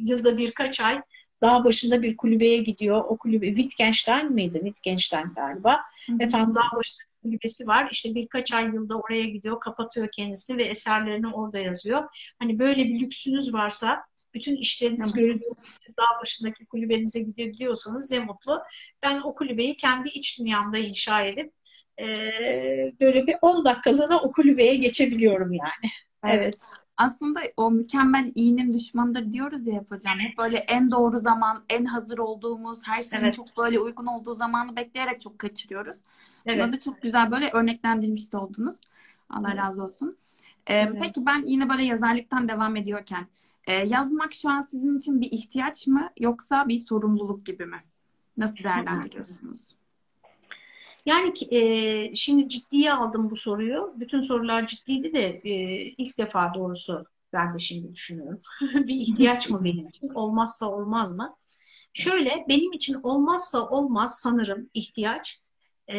yılda birkaç ay dağ başında bir kulübeye gidiyor. O kulübe Wittgenstein miydi? Wittgenstein galiba. Hı hı. Efendim dağ başında kulübesi var. İşte birkaç ay yılda oraya gidiyor, kapatıyor kendisini ve eserlerini orada yazıyor. Hani böyle bir lüksünüz varsa Bütün işleriniz görülüyor. Siz dağ başındaki kulübenize gidebiliyorsanız ne mutlu. Ben o kulübeyi kendi iç dünyamda inşa edip böyle bir 10 dakikalığına o kulübeye geçebiliyorum yani. Evet. evet. Aslında o mükemmel iyinin düşmanıdır diyoruz ya hep hocam. Hep böyle en doğru zaman, en hazır olduğumuz, her şeyin evet. çok böyle uygun olduğu zamanı bekleyerek çok kaçırıyoruz. Evet. Buna da çok güzel böyle örneklendirmiş de oldunuz. Allah razı olsun. Ee, evet. Peki ben yine böyle yazarlıktan devam ediyorken e, yazmak şu an sizin için bir ihtiyaç mı yoksa bir sorumluluk gibi mi? Nasıl değerlendiriyorsunuz? Yani e, şimdi ciddiye aldım bu soruyu. Bütün sorular ciddiydi de e, ilk defa doğrusu ben de şimdi düşünüyorum. bir ihtiyaç mı benim için? Olmazsa olmaz mı? Şöyle benim için olmazsa olmaz sanırım ihtiyaç e,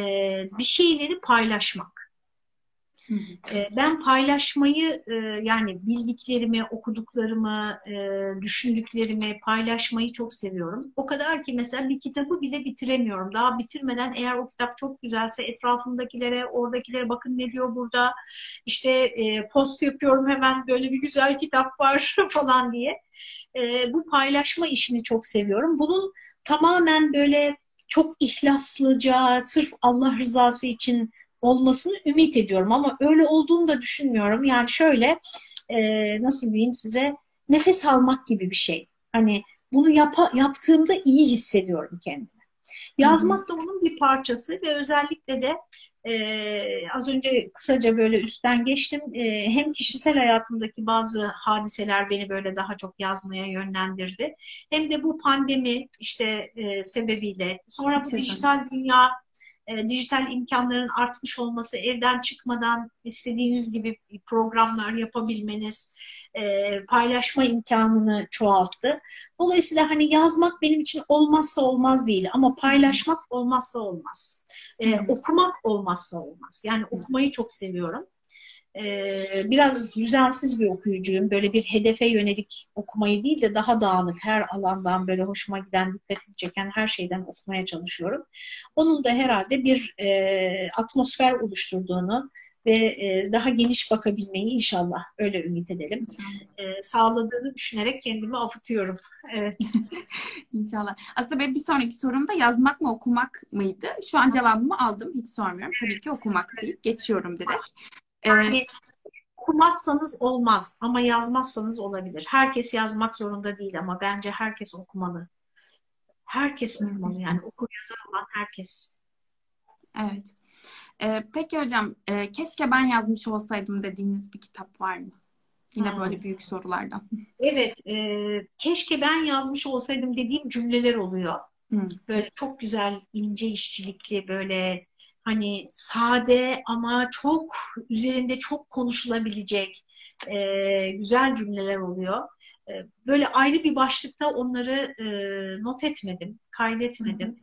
bir şeyleri paylaşmak. Ee, ben paylaşmayı e, yani bildiklerimi, okuduklarımı, e, düşündüklerimi paylaşmayı çok seviyorum. O kadar ki mesela bir kitabı bile bitiremiyorum. Daha bitirmeden eğer o kitap çok güzelse etrafımdakilere, oradakilere bakın ne diyor burada. İşte e, post yapıyorum hemen böyle bir güzel kitap var falan diye. Bu paylaşma işini çok seviyorum. Bunun tamamen böyle çok ihlaslıca, sırf Allah rızası için olmasını ümit ediyorum ama öyle olduğunu da düşünmüyorum. Yani şöyle e, nasıl diyeyim size nefes almak gibi bir şey. Hani bunu yap yaptığımda iyi hissediyorum kendimi. Yazmak da onun bir parçası ve özellikle de e, az önce kısaca böyle üstten geçtim. E, hem kişisel hayatımdaki bazı hadiseler beni böyle daha çok yazmaya yönlendirdi. Hem de bu pandemi işte e, sebebiyle sonra bu dijital dünya e, dijital imkanların artmış olması, evden çıkmadan istediğiniz gibi programlar yapabilmeniz, e, paylaşma imkanını çoğalttı. Dolayısıyla hani yazmak benim için olmazsa olmaz değil ama paylaşmak olmazsa olmaz. E, okumak olmazsa olmaz. Yani okumayı çok seviyorum. Ee, biraz düzensiz bir okuyucuyum. Böyle bir hedefe yönelik okumayı değil de daha dağınık her alandan böyle hoşuma giden, dikkatimi çeken her şeyden okumaya çalışıyorum. Onun da herhalde bir e, atmosfer oluşturduğunu ve e, daha geniş bakabilmeyi inşallah öyle ümit edelim. E, sağladığını düşünerek kendimi avutuyorum. Evet. inşallah. Aslında benim bir sonraki sorum da yazmak mı okumak mıydı? Şu an cevabımı aldım. Hiç sormuyorum. Tabii ki okumak değil. Geçiyorum direkt. Yani okumazsanız olmaz ama yazmazsanız olabilir. Herkes yazmak zorunda değil ama bence herkes okumalı. Herkes okumalı yani okur yazar olan herkes. Evet. Ee, peki hocam e, keşke ben yazmış olsaydım dediğiniz bir kitap var mı? Yine ha. böyle büyük sorulardan. Evet. E, keşke ben yazmış olsaydım dediğim cümleler oluyor. Hı. Böyle çok güzel ince işçilikli böyle hani sade ama çok üzerinde çok konuşulabilecek e, güzel cümleler oluyor. E, böyle ayrı bir başlıkta onları e, not etmedim, kaydetmedim.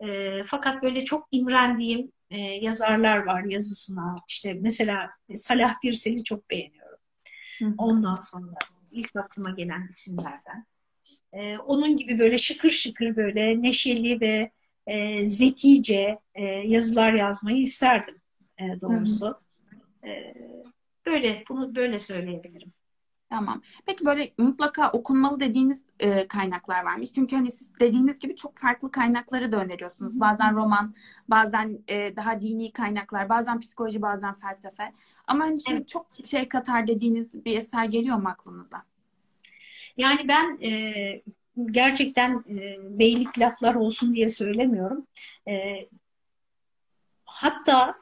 E, fakat böyle çok imrendiğim e, yazarlar var yazısına. İşte mesela Salah Birsel'i çok beğeniyorum. Ondan sonra ilk aklıma gelen isimlerden. E, onun gibi böyle şıkır şıkır böyle neşeli ve e, zekice e, yazılar yazmayı isterdim e, doğrusu. E, böyle bunu böyle söyleyebilirim. Tamam. Peki böyle mutlaka okunmalı dediğiniz e, kaynaklar varmış. Çünkü hani siz dediğiniz gibi çok farklı kaynakları da öneriyorsunuz. Bazen roman, bazen e, daha dini kaynaklar, bazen psikoloji, bazen felsefe. Ama hani şimdi evet. çok şey katar dediğiniz bir eser geliyor mu aklınıza? Yani ben e, gerçekten e, beylik laflar olsun diye söylemiyorum. E, hatta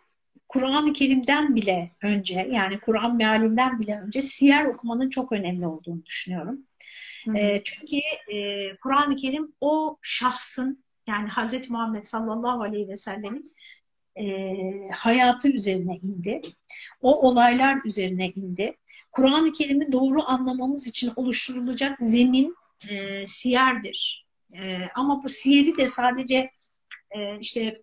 Kur'an-ı Kerim'den bile önce yani Kur'an mealinden bile önce siyer okumanın çok önemli olduğunu düşünüyorum. E, çünkü e, Kur'an-ı Kerim o şahsın yani Hz. Muhammed sallallahu aleyhi ve sellemin e, hayatı üzerine indi. O olaylar üzerine indi. Kur'an-ı Kerim'i doğru anlamamız için oluşturulacak zemin e, siyerdir. E, ama bu siyeri de sadece e, işte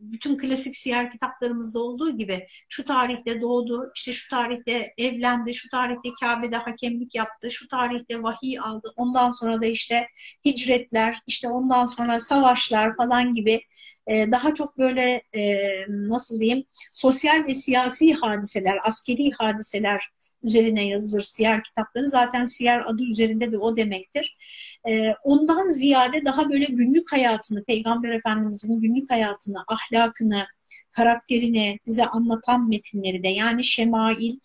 bütün klasik siyer kitaplarımızda olduğu gibi şu tarihte doğdu, işte şu tarihte evlendi, şu tarihte Kabe'de hakemlik yaptı, şu tarihte vahiy aldı, ondan sonra da işte hicretler, işte ondan sonra savaşlar falan gibi e, daha çok böyle e, nasıl diyeyim sosyal ve siyasi hadiseler, askeri hadiseler üzerine yazılır siyer kitapları. Zaten siyer adı üzerinde de o demektir. E, ondan ziyade daha böyle günlük hayatını, Peygamber Efendimizin günlük hayatını, ahlakını, karakterini bize anlatan metinleri de yani şemail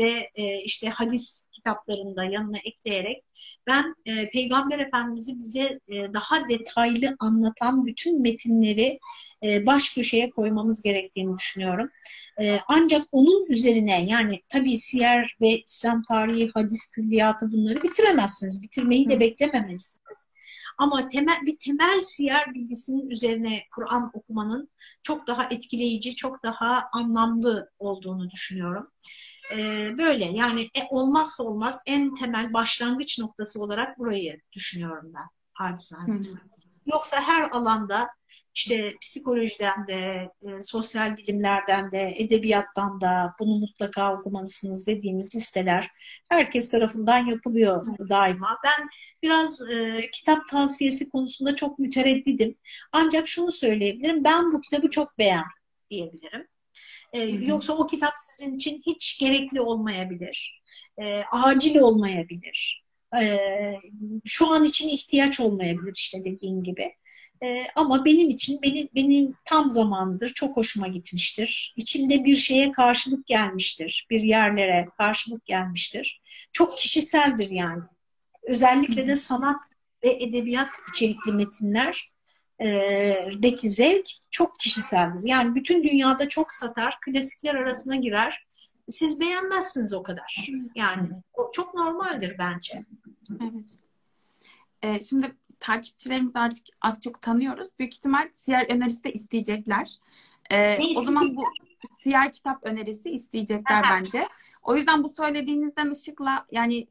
ve e, işte hadis kitaplarında yanına ekleyerek ben e, Peygamber Efendimiz'i bize e, daha detaylı anlatan bütün metinleri e, baş köşeye koymamız gerektiğini düşünüyorum. E, ancak onun üzerine yani tabii siyer ve İslam tarihi, hadis külliyatı bunları bitiremezsiniz. Bitirmeyi de beklememelisiniz. Ama temel, bir temel siyer bilgisinin üzerine Kur'an okumanın çok daha etkileyici, çok daha anlamlı olduğunu düşünüyorum. Ee, böyle yani e, olmazsa olmaz en temel başlangıç noktası olarak burayı düşünüyorum ben hadisane. Yoksa her alanda işte psikolojiden de, e, sosyal bilimlerden de, edebiyattan da bunu mutlaka okumalısınız dediğimiz listeler herkes tarafından yapılıyor daima. Ben biraz e, kitap tavsiyesi konusunda çok mütereddidim. Ancak şunu söyleyebilirim, ben bu kitabı çok beğendim diyebilirim. E, yoksa o kitap sizin için hiç gerekli olmayabilir. E, acil olmayabilir. E, şu an için ihtiyaç olmayabilir işte dediğim gibi. E, ama benim için benim benim tam zamandır çok hoşuma gitmiştir. İçimde bir şeye karşılık gelmiştir. Bir yerlere karşılık gelmiştir. Çok kişiseldir yani. Özellikle de sanat ve edebiyat içerikli metinler deki zevk çok kişiseldir. Yani bütün dünyada çok satar, klasikler arasına girer. Siz beğenmezsiniz o kadar. Yani o çok normaldir bence. Evet. Ee, şimdi takipçilerimizi artık az çok tanıyoruz. Büyük ihtimal siyer önerisi de isteyecekler. Ee, o zaman bu siyer kitap önerisi isteyecekler bence. O yüzden bu söylediğinizden ışıkla yani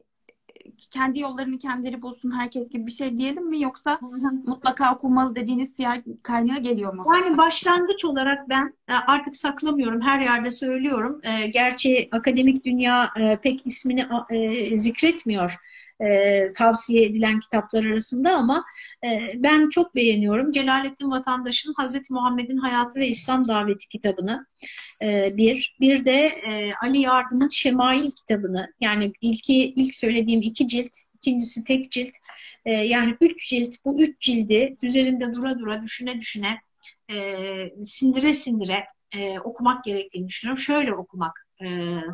kendi yollarını kendileri bulsun herkes gibi bir şey diyelim mi yoksa mutlaka okumalı dediğiniz siyer kaynağı geliyor mu? Yani başlangıç olarak ben e, artık saklamıyorum her yerde söylüyorum. E, gerçi akademik dünya e, pek ismini zikretmiyor e, tavsiye edilen kitaplar arasında ama e, ben çok beğeniyorum. Celalettin Vatandaş'ın Hazreti Muhammed'in Hayatı ve İslam Daveti kitabını e, bir. Bir de e, Ali Yardım'ın Şemail kitabını yani ilki ilk söylediğim iki cilt ikincisi tek cilt. E, yani üç cilt, bu üç cildi üzerinde dura dura, düşüne düşüne, e, sindire sindire e, okumak gerektiğini düşünüyorum. Şöyle okumak e,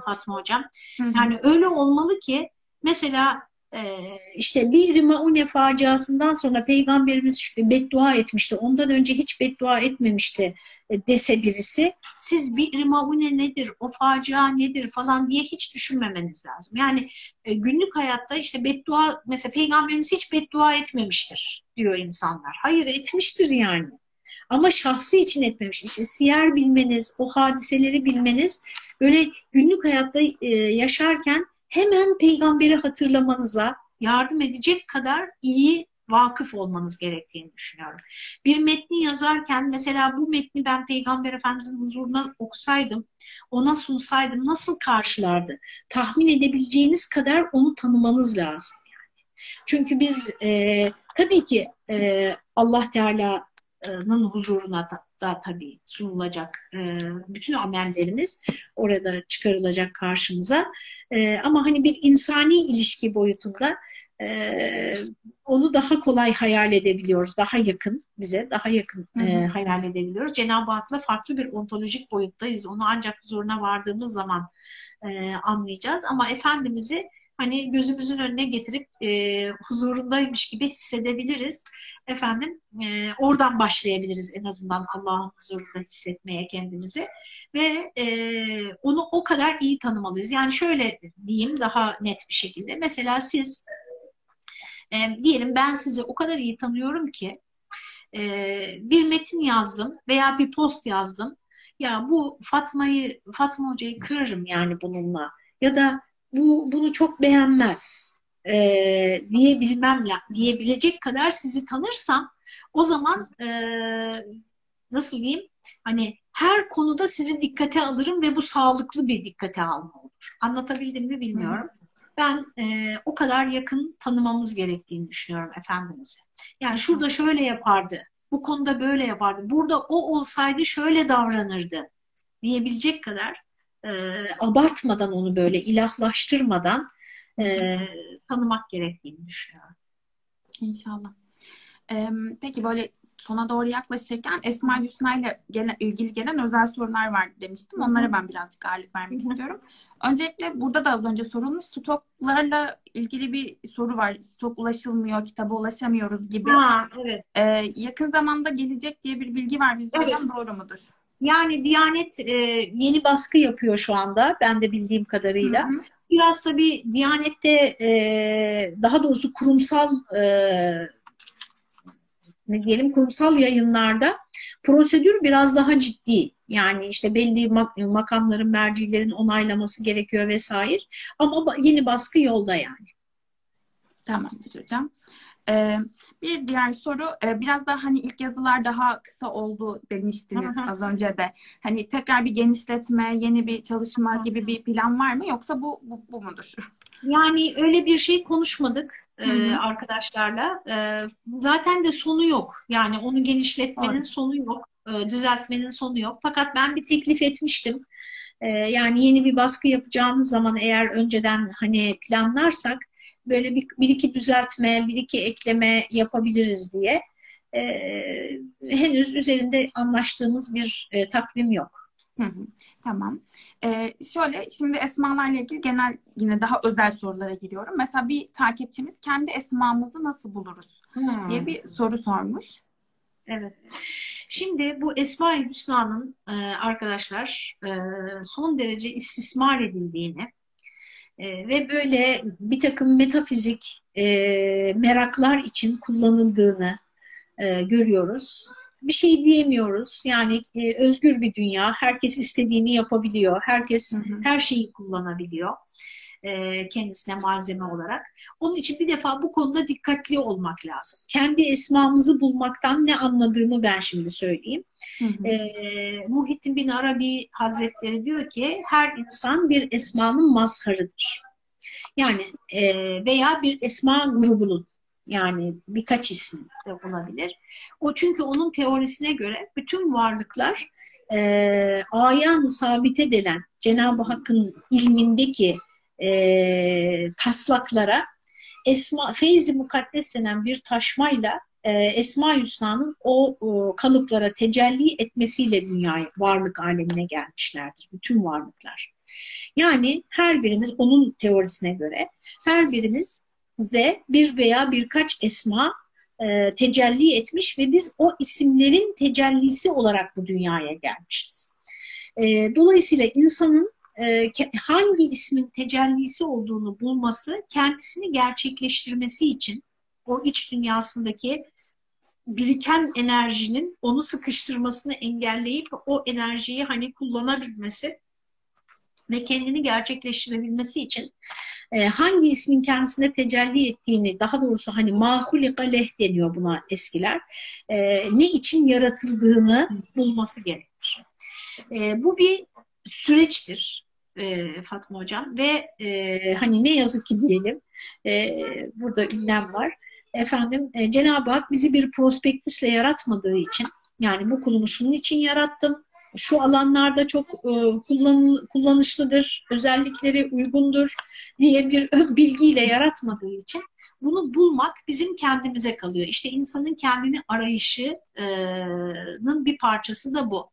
Fatma Hocam. Yani öyle olmalı ki mesela işte bir Maune faciasından sonra peygamberimiz beddua etmişti. Ondan önce hiç beddua etmemişti e, dese birisi. Siz bir Maune nedir, o facia nedir falan diye hiç düşünmemeniz lazım. Yani e, günlük hayatta işte beddua, mesela peygamberimiz hiç beddua etmemiştir diyor insanlar. Hayır etmiştir yani. Ama şahsi için etmemiş. İşte siyer bilmeniz, o hadiseleri bilmeniz böyle günlük hayatta e, yaşarken hemen peygamberi hatırlamanıza yardım edecek kadar iyi vakıf olmanız gerektiğini düşünüyorum. Bir metni yazarken mesela bu metni ben Peygamber Efendimiz'in huzuruna okusaydım, ona sunsaydım nasıl karşılardı? Tahmin edebileceğiniz kadar onu tanımanız lazım. Yani. Çünkü biz e, tabii ki e, Allah Teala'nın huzuruna da, tabii sunulacak e, bütün amellerimiz orada çıkarılacak karşımıza. E, ama hani bir insani ilişki boyutunda e, onu daha kolay hayal edebiliyoruz. Daha yakın bize, daha yakın e, hayal edebiliyoruz. Cenab-ı Hak'la farklı bir ontolojik boyuttayız. Onu ancak huzuruna vardığımız zaman e, anlayacağız. Ama Efendimiz'i hani gözümüzün önüne getirip e, huzurundaymış gibi hissedebiliriz. Efendim e, oradan başlayabiliriz en azından Allah'ın huzurunda hissetmeye kendimizi ve e, onu o kadar iyi tanımalıyız. Yani şöyle diyeyim daha net bir şekilde. Mesela siz e, diyelim ben sizi o kadar iyi tanıyorum ki e, bir metin yazdım veya bir post yazdım. Ya bu Fatma'yı Fatma Hoca'yı kırarım yani bununla. Ya da bu bunu çok beğenmez e, diyebilmem diyebilecek kadar sizi tanırsam o zaman e, nasıl diyeyim hani her konuda sizi dikkate alırım ve bu sağlıklı bir dikkate alma olur. Anlatabildim mi bilmiyorum. Ben e, o kadar yakın tanımamız gerektiğini düşünüyorum Efendimiz'e. Yani şurada şöyle yapardı, bu konuda böyle yapardı, burada o olsaydı şöyle davranırdı diyebilecek kadar e, abartmadan onu böyle ilahlaştırmadan e, tanımak gerektiğini düşünüyorum. İnşallah. Ee, peki böyle sona doğru yaklaşırken Esma Hüsna ile gelen, ilgili gelen özel sorular var demiştim. Onlara ben birazcık ağırlık vermek istiyorum. Öncelikle burada da az önce sorulmuş stoklarla ilgili bir soru var. Stok ulaşılmıyor, kitaba ulaşamıyoruz gibi. Ha, evet. Ee, yakın zamanda gelecek diye bir bilgi var bizde. Evet. Doğru mudur? Yani Diyanet e, yeni baskı yapıyor şu anda ben de bildiğim kadarıyla. Hı hı. Biraz tabii Diyanet'te e, daha doğrusu kurumsal e, ne diyelim kurumsal yayınlarda prosedür biraz daha ciddi. Yani işte belli mak makamların, mercilerin onaylaması gerekiyor vesaire. Ama yeni baskı yolda yani. Tamamdır hocam. Ee, bir diğer soru e, biraz daha hani ilk yazılar daha kısa oldu demiştiniz az önce de. Hani tekrar bir genişletme, yeni bir çalışma gibi bir plan var mı yoksa bu bu, bu mudur? Yani öyle bir şey konuşmadık e, arkadaşlarla. E, zaten de sonu yok. Yani onu genişletmenin evet. sonu yok. E, düzeltmenin sonu yok. Fakat ben bir teklif etmiştim. E, yani yeni bir baskı yapacağımız zaman eğer önceden hani planlarsak böyle bir, bir iki düzeltme, bir iki ekleme yapabiliriz diye. E, henüz üzerinde anlaştığımız bir e, takvim yok. Hı hı, tamam. Ee, şöyle şimdi esmalarla ilgili genel yine daha özel sorulara giriyorum. Mesela bir takipçimiz kendi esmamızı nasıl buluruz hmm. diye bir soru sormuş. Evet. Şimdi bu Esma-i Hüsna'nın e, arkadaşlar e, son derece istismar edildiğini e, ve böyle bir takım metafizik e, meraklar için kullanıldığını e, görüyoruz. Bir şey diyemiyoruz. Yani e, özgür bir dünya. Herkes istediğini yapabiliyor. Herkes hı hı. her şeyi kullanabiliyor e, kendisine malzeme olarak. Onun için bir defa bu konuda dikkatli olmak lazım. Kendi esmamızı bulmaktan ne anladığımı ben şimdi söyleyeyim. Hı hı. E, Muhittin bin Arabi Hazretleri diyor ki her insan bir esmanın mazharıdır. Yani e, veya bir esma grubunun yani birkaç isim de olabilir. O çünkü onun teorisine göre bütün varlıklar e, ayan sabit edilen Cenab-ı Hakk'ın ilmindeki e, taslaklara Esma, Feyzi Mukaddes denen bir taşmayla e, Esma Hüsna'nın o e, kalıplara tecelli etmesiyle dünyaya, varlık alemine gelmişlerdir. Bütün varlıklar. Yani her birimiz onun teorisine göre her birimiz de bir veya birkaç esma e, tecelli etmiş ve biz o isimlerin tecellisi olarak bu dünyaya gelmişiz. E, dolayısıyla insanın e, hangi ismin tecellisi olduğunu bulması, kendisini gerçekleştirmesi için o iç dünyasındaki biriken enerjinin onu sıkıştırmasını engelleyip o enerjiyi hani kullanabilmesi ve kendini gerçekleştirebilmesi için e, hangi ismin kendisine tecelli ettiğini daha doğrusu hani mahulika leh deniyor buna eskiler e, ne için yaratıldığını bulması gerekir. Bu bir süreçtir e, Fatma Hocam ve e, hani ne yazık ki diyelim e, burada ünlem var. Efendim e, Cenab-ı Hak bizi bir prospektüsle yaratmadığı için yani bu kulumu şunun için yarattım. Şu alanlarda çok e, kullan, kullanışlıdır, özellikleri uygundur diye bir bilgiyle yaratmadığı için bunu bulmak bizim kendimize kalıyor. İşte insanın kendini arayışının bir parçası da bu.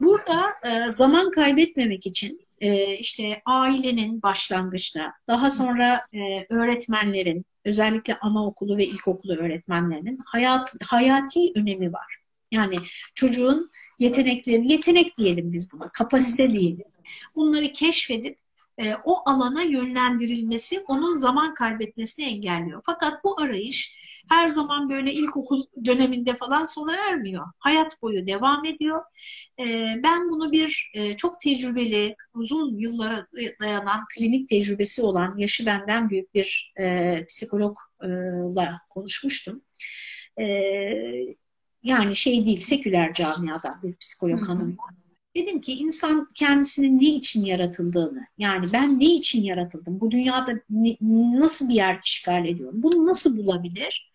Burada e, zaman kaybetmemek için e, işte ailenin başlangıçta, daha sonra e, öğretmenlerin, özellikle anaokulu ve ilkokulu öğretmenlerinin hayat, hayati önemi var. Yani çocuğun yetenekleri, yetenek diyelim biz buna, kapasite diyelim. Bunları keşfedip e, o alana yönlendirilmesi onun zaman kaybetmesini engelliyor. Fakat bu arayış her zaman böyle ilkokul döneminde falan sona ermiyor. Hayat boyu devam ediyor. E, ben bunu bir e, çok tecrübeli, uzun yıllara dayanan klinik tecrübesi olan, yaşı benden büyük bir e, psikologla konuşmuştum. E, yani şey değil, seküler camiadan bir psikolog hanım. Dedim ki insan kendisinin ne için yaratıldığını, yani ben ne için yaratıldım, bu dünyada ne, nasıl bir yer işgal ediyorum, bunu nasıl bulabilir?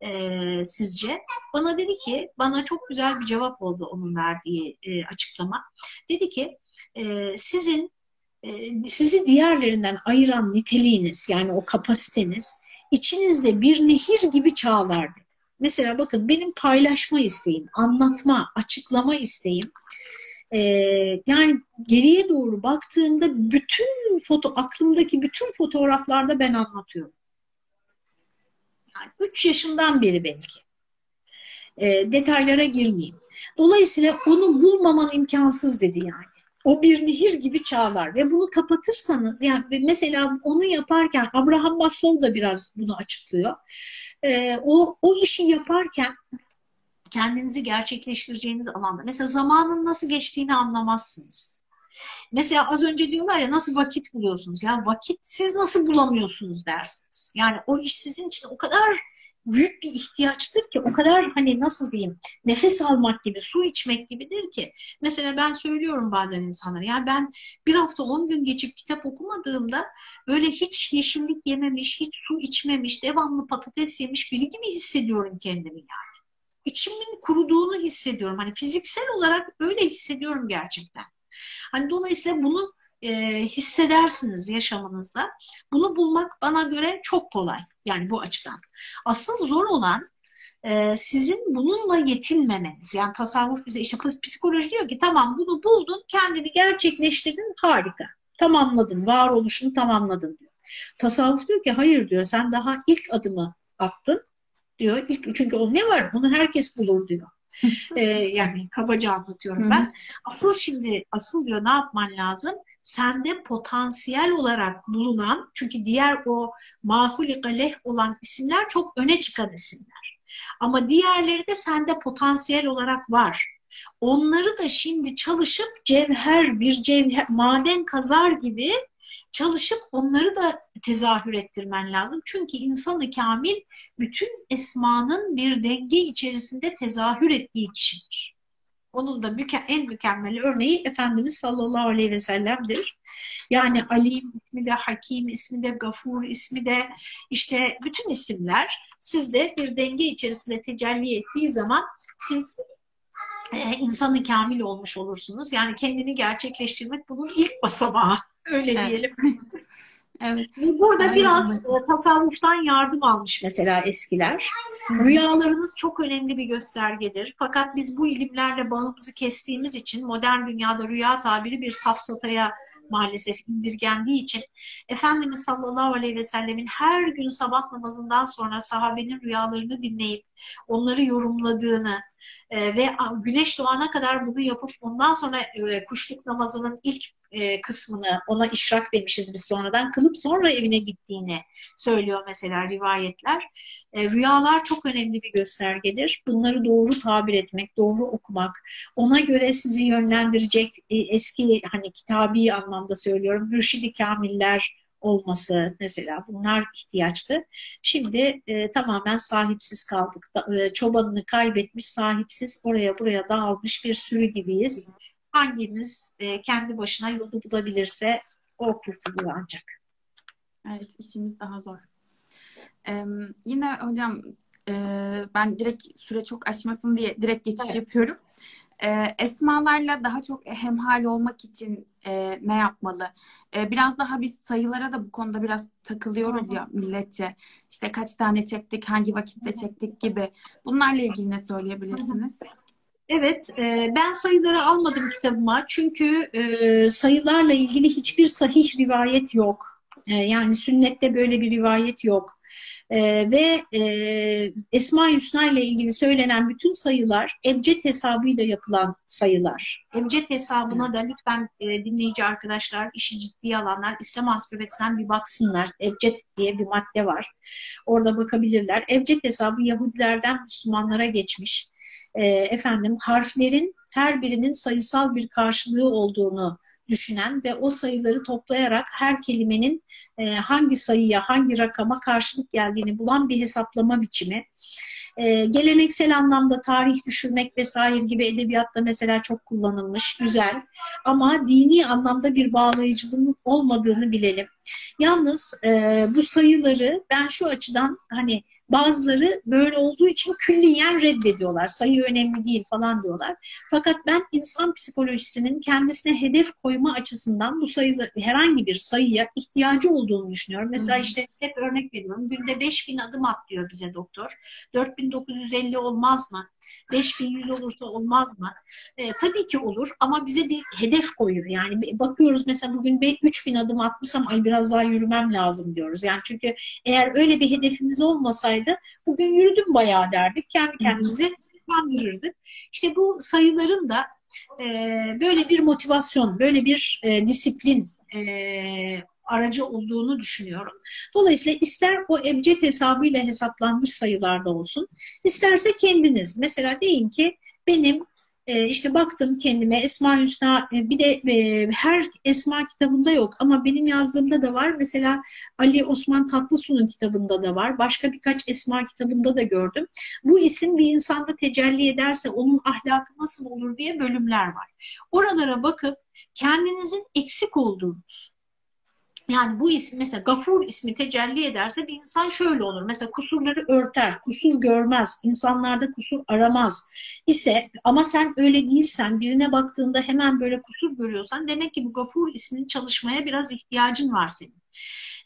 E, sizce? Bana dedi ki, bana çok güzel bir cevap oldu onun verdiği e, açıklama. Dedi ki, e, sizin e, sizi diğerlerinden ayıran niteliğiniz yani o kapasiteniz içinizde bir nehir gibi çağlar dedi. Mesela bakın benim paylaşma isteğim, anlatma, açıklama isteğim e, yani geriye doğru baktığımda bütün foto aklımdaki bütün fotoğraflarda ben anlatıyorum. Yani 3 yaşından beri belki. E, detaylara girmeyeyim. Dolayısıyla onu bulmaman imkansız dedi yani. O bir nehir gibi çağlar ve bunu kapatırsanız yani mesela onu yaparken Abraham Maslow da biraz bunu açıklıyor. E, o, o işi yaparken kendinizi gerçekleştireceğiniz alanda mesela zamanın nasıl geçtiğini anlamazsınız. Mesela az önce diyorlar ya nasıl vakit buluyorsunuz? Yani vakit siz nasıl bulamıyorsunuz dersiniz. Yani o iş sizin için o kadar büyük bir ihtiyaçtır ki o kadar hani nasıl diyeyim nefes almak gibi su içmek gibidir ki mesela ben söylüyorum bazen insanlara yani ben bir hafta on gün geçip kitap okumadığımda böyle hiç yeşillik yememiş hiç su içmemiş devamlı patates yemiş biri gibi hissediyorum kendimi yani içimin kuruduğunu hissediyorum hani fiziksel olarak öyle hissediyorum gerçekten hani dolayısıyla bunu e, hissedersiniz yaşamınızda. Bunu bulmak bana göre çok kolay. Yani bu açıdan. Asıl zor olan e, sizin bununla yetinmemeniz. Yani tasavvuf bize işte psikoloji diyor ki tamam bunu buldun, kendini gerçekleştirdin, harika. Tamamladın, varoluşunu tamamladın diyor. Tasavvuf diyor ki hayır diyor sen daha ilk adımı attın diyor. İlk, çünkü o ne var? Bunu herkes bulur diyor. ee, yani kabaca anlatıyorum ben. Asıl şimdi asıl diyor ne yapman lazım? Sende potansiyel olarak bulunan çünkü diğer o mahuli galeh olan isimler çok öne çıkan isimler. Ama diğerleri de sende potansiyel olarak var. Onları da şimdi çalışıp cevher bir cevher maden kazar gibi çalışıp onları da tezahür ettirmen lazım. Çünkü insanı kamil bütün esmanın bir denge içerisinde tezahür ettiği kişidir. Onun da müke en mükemmel örneği Efendimiz sallallahu aleyhi ve sellem'dir. Yani Alim ismi de Hakim ismi de Gafur ismi de işte bütün isimler sizde bir denge içerisinde tecelli ettiği zaman siz e, insanı kamil olmuş olursunuz. Yani kendini gerçekleştirmek bunun ilk basamağı. Öyle evet. diyelim. evet. Ve burada Aynen. biraz e, tasavvuftan yardım almış mesela eskiler. Rüyalarımız çok önemli bir göstergedir. Fakat biz bu ilimlerle bağımızı kestiğimiz için modern dünyada rüya tabiri bir safsataya maalesef indirgendiği için Efendimiz sallallahu aleyhi ve sellemin her gün sabah namazından sonra sahabenin rüyalarını dinleyip onları yorumladığını e, ve güneş doğana kadar bunu yapıp ondan sonra e, kuşluk namazının ilk e, kısmını ona işrak demişiz biz sonradan kılıp sonra evine gittiğini söylüyor mesela rivayetler. E, rüyalar çok önemli bir göstergedir. Bunları doğru tabir etmek, doğru okumak, ona göre sizi yönlendirecek e, eski hani kitabi anlamda söylüyorum. Mürşidi kamiller olması mesela bunlar ihtiyaçtı. Şimdi e, tamamen sahipsiz kaldık. Da, e, çobanını kaybetmiş, sahipsiz oraya buraya dağılmış bir sürü gibiyiz hangimiz e, kendi başına yolu bulabilirse o kurtulur ancak. Evet, işimiz daha zor. Ee, yine hocam e, ben direkt süre çok aşmasın diye direkt geçiş evet. yapıyorum. Ee, esmalarla daha çok hemhal olmak için e, ne yapmalı? Ee, biraz daha biz sayılara da bu konuda biraz takılıyoruz Hı-hı. ya milletçe. İşte kaç tane çektik, hangi vakitte çektik gibi. Bunlarla ilgili ne söyleyebilirsiniz? Hı-hı. Evet, e, ben sayıları almadım kitabıma çünkü e, sayılarla ilgili hiçbir sahih rivayet yok. E, yani sünnette böyle bir rivayet yok. E, ve e, Esma-i Hüsna ile ilgili söylenen bütün sayılar ebced hesabıyla yapılan sayılar. Ebced hesabına da lütfen e, dinleyici arkadaşlar, işi ciddiye alanlar İslam Ansiklopedisinden bir baksınlar. Ebced diye bir madde var. Orada bakabilirler. Ebced hesabı Yahudilerden Müslümanlara geçmiş e, efendim harflerin her birinin sayısal bir karşılığı olduğunu düşünen ve o sayıları toplayarak her kelimenin e, hangi sayıya, hangi rakama karşılık geldiğini bulan bir hesaplama biçimi. E, geleneksel anlamda tarih düşürmek vesaire gibi edebiyatta mesela çok kullanılmış, güzel. Ama dini anlamda bir bağlayıcılığının olmadığını bilelim. Yalnız e, bu sayıları ben şu açıdan hani bazıları böyle olduğu için külliyen reddediyorlar. Sayı önemli değil falan diyorlar. Fakat ben insan psikolojisinin kendisine hedef koyma açısından bu sayılı herhangi bir sayıya ihtiyacı olduğunu düşünüyorum. Mesela işte hep örnek veriyorum. Günde 5000 adım at diyor bize doktor. 4950 olmaz mı? 5100 olursa olmaz mı? E, tabii ki olur ama bize bir hedef koyuyor. Yani bakıyoruz mesela bugün ben 3000 adım atmışsam ay biraz daha yürümem lazım diyoruz. Yani çünkü eğer öyle bir hedefimiz olmasaydı bugün yürüdüm bayağı derdik. Kendi kendimizi kandırırdık. İşte bu sayıların da e, böyle bir motivasyon, böyle bir e, disiplin e, aracı olduğunu düşünüyorum. Dolayısıyla ister o ebced hesabıyla hesaplanmış sayılarda olsun, isterse kendiniz. Mesela deyin ki benim e, işte baktım kendime Esma Hüsna e, bir de e, her Esma kitabında yok ama benim yazdığımda da var. Mesela Ali Osman Tatlısu'nun kitabında da var. Başka birkaç Esma kitabında da gördüm. Bu isim bir insanda tecelli ederse onun ahlakı nasıl olur diye bölümler var. Oralara bakıp kendinizin eksik olduğunuz, yani bu isim mesela gafur ismi tecelli ederse bir insan şöyle olur. Mesela kusurları örter, kusur görmez, insanlarda kusur aramaz ise ama sen öyle değilsen birine baktığında hemen böyle kusur görüyorsan demek ki bu gafur isminin çalışmaya biraz ihtiyacın var senin.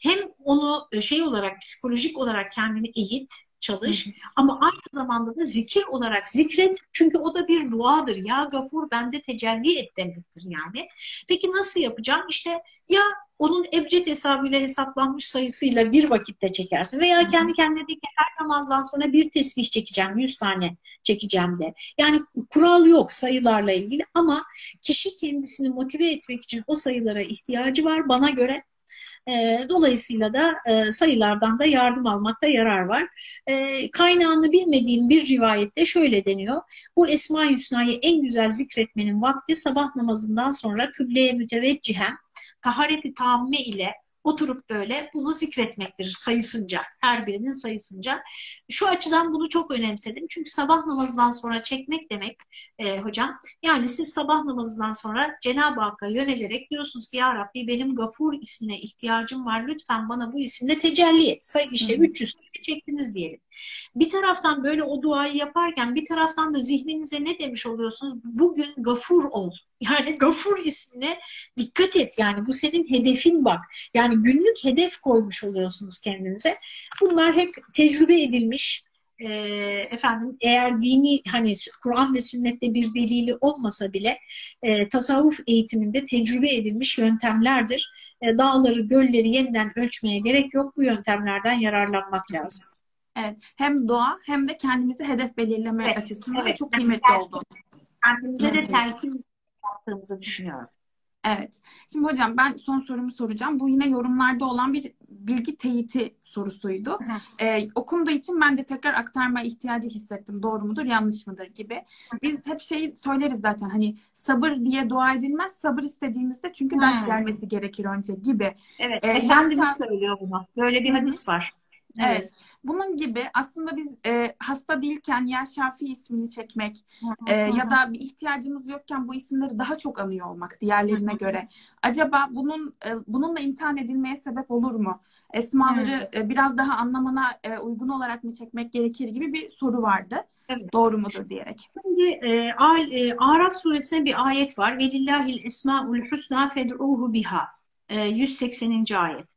Hem onu e, şey olarak psikolojik olarak kendini eğit, çalış. Hı hı. Ama aynı zamanda da zikir olarak zikret. Çünkü o da bir duadır. Ya gafur bende tecelli et demektir yani. Peki nasıl yapacağım? İşte ya onun ebced hesabıyla hesaplanmış sayısıyla bir vakitte çekersin. Veya kendi kendine de ki her namazdan sonra bir tesbih çekeceğim, yüz tane çekeceğim de. Yani kural yok sayılarla ilgili ama kişi kendisini motive etmek için o sayılara ihtiyacı var bana göre. E, dolayısıyla da e, sayılardan da yardım almakta yarar var. E, kaynağını bilmediğim bir rivayette şöyle deniyor. Bu Esma-i Hüsna'yı en güzel zikretmenin vakti sabah namazından sonra kıbleye müteveccühen tahareti tamme ile oturup böyle bunu zikretmektir sayısınca, her birinin sayısınca. Şu açıdan bunu çok önemsedim. Çünkü sabah namazından sonra çekmek demek e, hocam. Yani siz sabah namazından sonra Cenab-ı Hakk'a yönelerek diyorsunuz ki Ya Rabbi benim Gafur ismine ihtiyacım var. Lütfen bana bu isimle tecelli et. Say, işte Hı. 300 çektiniz diyelim. Bir taraftan böyle o duayı yaparken bir taraftan da zihninize ne demiş oluyorsunuz? Bugün Gafur ol. Yani Gafur ismine dikkat et. Yani bu senin hedefin bak. Yani günlük hedef koymuş oluyorsunuz kendinize. Bunlar hep tecrübe edilmiş e, efendim eğer dini hani Kur'an ve sünnette bir delili olmasa bile e, tasavvuf eğitiminde tecrübe edilmiş yöntemlerdir. E, dağları, gölleri yeniden ölçmeye gerek yok. Bu yöntemlerden yararlanmak lazım. Evet. Hem doğa hem de kendimizi hedef belirleme evet, açısından evet. çok kıymetli oldu. Kendimize de telkin yaptığımızı düşünüyorum. Evet. Şimdi hocam ben son sorumu soracağım. Bu yine yorumlarda olan bir bilgi teyiti sorusuydu. Ee, okunduğu için ben de tekrar aktarma ihtiyacı hissettim. Doğru mudur, yanlış mıdır gibi. Biz hep şey söyleriz zaten hani sabır diye dua edilmez. Sabır istediğimizde çünkü dert gelmesi gerekir önce gibi. Evet. Ee, Efendimiz söylüyor bunu. Böyle bir hadis var. Evet. evet. Bunun gibi aslında biz e, hasta değilken ya Şafi ismini çekmek e, ya da bir ihtiyacımız yokken bu isimleri daha çok anıyor olmak diğerlerine göre. Acaba bunun e, bununla imtihan edilmeye sebep olur mu? Esmaları e, biraz daha anlamana e, uygun olarak mı çekmek gerekir gibi bir soru vardı. Evet. Doğru mudur diyerek. Şimdi e, Araf suresinde bir ayet var. Velillahil esmaul husna fed'uhu biha. 180. E, ayet.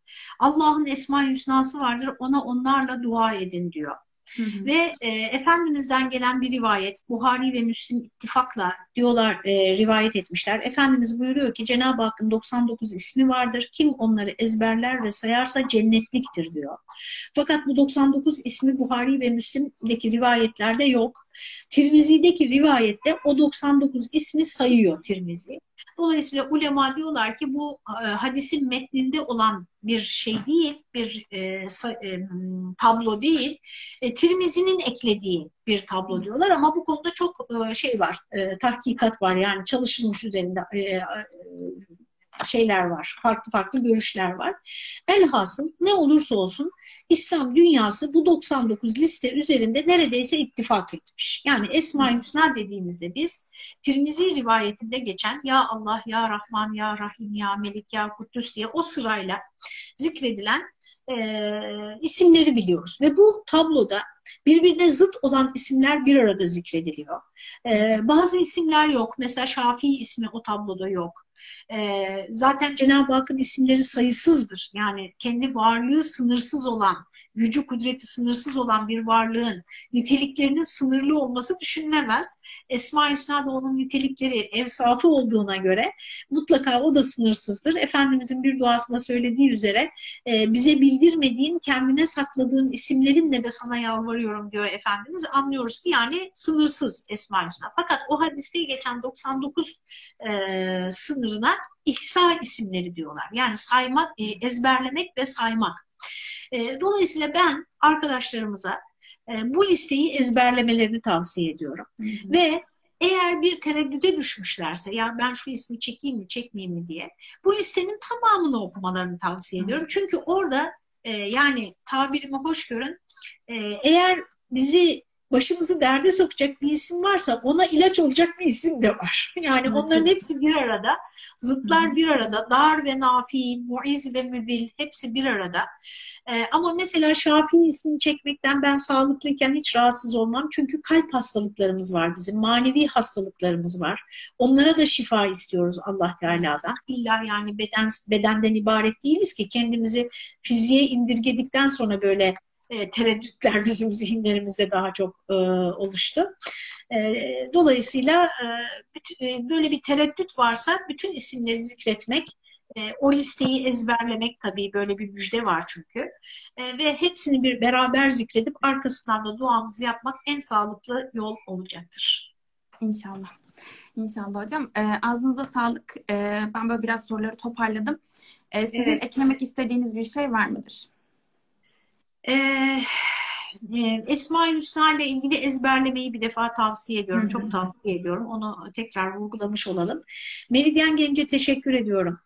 Allah'ın esma hüsnası vardır ona onlarla dua edin diyor. Hı hı. Ve e, Efendimiz'den gelen bir rivayet, Buhari ve Müslim ittifakla diyorlar, e, rivayet etmişler. Efendimiz buyuruyor ki Cenab-ı Hakk'ın 99 ismi vardır. Kim onları ezberler ve sayarsa cennetliktir diyor. Fakat bu 99 ismi Buhari ve Müslim'deki rivayetlerde yok. Tirmizi'deki rivayette o 99 ismi sayıyor Tirmizi. Dolayısıyla ulema diyorlar ki bu e, hadisin metninde olan bir şey değil, bir e, e, tablo değil, e, Tirmizi'nin eklediği bir tablo diyorlar ama bu konuda çok e, şey var, e, tahkikat var. Yani çalışılmış üzerinde e, e, şeyler var, farklı farklı görüşler var. Elhasıl ne olursa olsun İslam dünyası bu 99 liste üzerinde neredeyse ittifak etmiş. Yani Esma-i Hüsna dediğimizde biz Tirmizi rivayetinde geçen Ya Allah, Ya Rahman, Ya Rahim, Ya Melik, Ya Kuddüs diye o sırayla zikredilen e, isimleri biliyoruz. Ve bu tabloda birbirine zıt olan isimler bir arada zikrediliyor. E, bazı isimler yok. Mesela Şafii ismi o tabloda yok. E, zaten Cenab-ı Hakk'ın isimleri sayısızdır. Yani kendi varlığı sınırsız olan, gücü kudreti sınırsız olan bir varlığın niteliklerinin sınırlı olması düşünülemez. Esma-i Hüsna'da onun nitelikleri evsafı olduğuna göre mutlaka o da sınırsızdır. Efendimizin bir duasında söylediği üzere e, bize bildirmediğin, kendine sakladığın isimlerinle de sana yalvarıyorum diyor Efendimiz. Anlıyoruz ki yani sınırsız Esma-i Hüsna. Fakat o hadiste geçen 99 e, sınırına ihsa isimleri diyorlar. Yani saymak, e, ezberlemek ve saymak. E, dolayısıyla ben arkadaşlarımıza e, bu listeyi ezberlemelerini tavsiye ediyorum. Hı hı. Ve eğer bir tereddüde düşmüşlerse ya ben şu ismi çekeyim mi çekmeyeyim mi diye bu listenin tamamını okumalarını tavsiye ediyorum. Hı. Çünkü orada e, yani tabirimi hoş görün e, eğer bizi başımızı derde sokacak bir isim varsa ona ilaç olacak bir isim de var. Yani onların hepsi bir arada. Zıtlar bir arada. Dar ve nafi, muiz ve müdil hepsi bir arada. Ee, ama mesela Şafii ismini çekmekten ben sağlıklıyken hiç rahatsız olmam. Çünkü kalp hastalıklarımız var bizim. Manevi hastalıklarımız var. Onlara da şifa istiyoruz Allah Teala'dan. İlla yani beden bedenden ibaret değiliz ki kendimizi fiziğe indirgedikten sonra böyle e, tereddütler bizim zihinlerimizde daha çok e, oluştu. E, dolayısıyla e, bütün, e, böyle bir tereddüt varsa bütün isimleri zikretmek, e, o listeyi ezberlemek tabii böyle bir müjde var çünkü. E, ve hepsini bir beraber zikredip arkasından da duamızı yapmak en sağlıklı yol olacaktır. İnşallah. İnşallah hocam. E, ağzınıza sağlık. E, ben böyle biraz soruları toparladım. E, sizin evet. eklemek istediğiniz bir şey var mıdır? Ee, e, Esma-i Hüsna ile ilgili ezberlemeyi bir defa tavsiye ediyorum. Hı hı. Çok tavsiye ediyorum. Onu tekrar vurgulamış olalım. Meridyen Genç'e teşekkür ediyorum.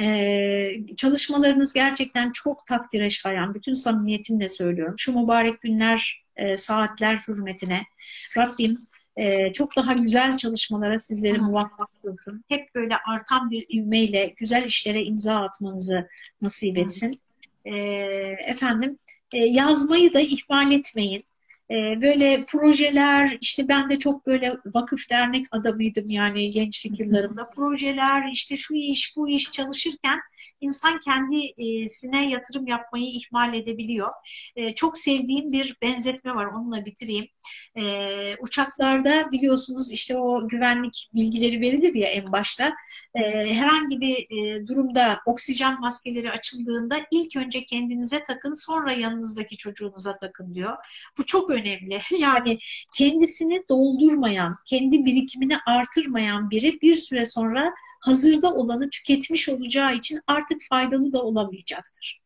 Ee, çalışmalarınız gerçekten çok takdire şayan. Bütün samimiyetimle söylüyorum. Şu mübarek günler, e, saatler hürmetine Rabbim e, çok daha güzel çalışmalara sizleri muvaffak kılsın. Hep böyle artan bir ivmeyle güzel işlere imza atmanızı nasip etsin. Efendim yazmayı da ihmal etmeyin. E, böyle projeler, işte ben de çok böyle vakıf dernek adamıydım yani gençlik yıllarımda. Projeler, işte şu iş, bu iş çalışırken insan kendisine yatırım yapmayı ihmal edebiliyor. E, çok sevdiğim bir benzetme var, onunla bitireyim. E, uçaklarda biliyorsunuz işte o güvenlik bilgileri verilir ya en başta. E, herhangi bir e, durumda oksijen maskeleri açıldığında ilk önce kendinize takın, sonra yanınızdaki çocuğunuza takın diyor. Bu çok önemli. Yani kendisini doldurmayan, kendi birikimini artırmayan biri bir süre sonra hazırda olanı tüketmiş olacağı için artık faydalı da olamayacaktır.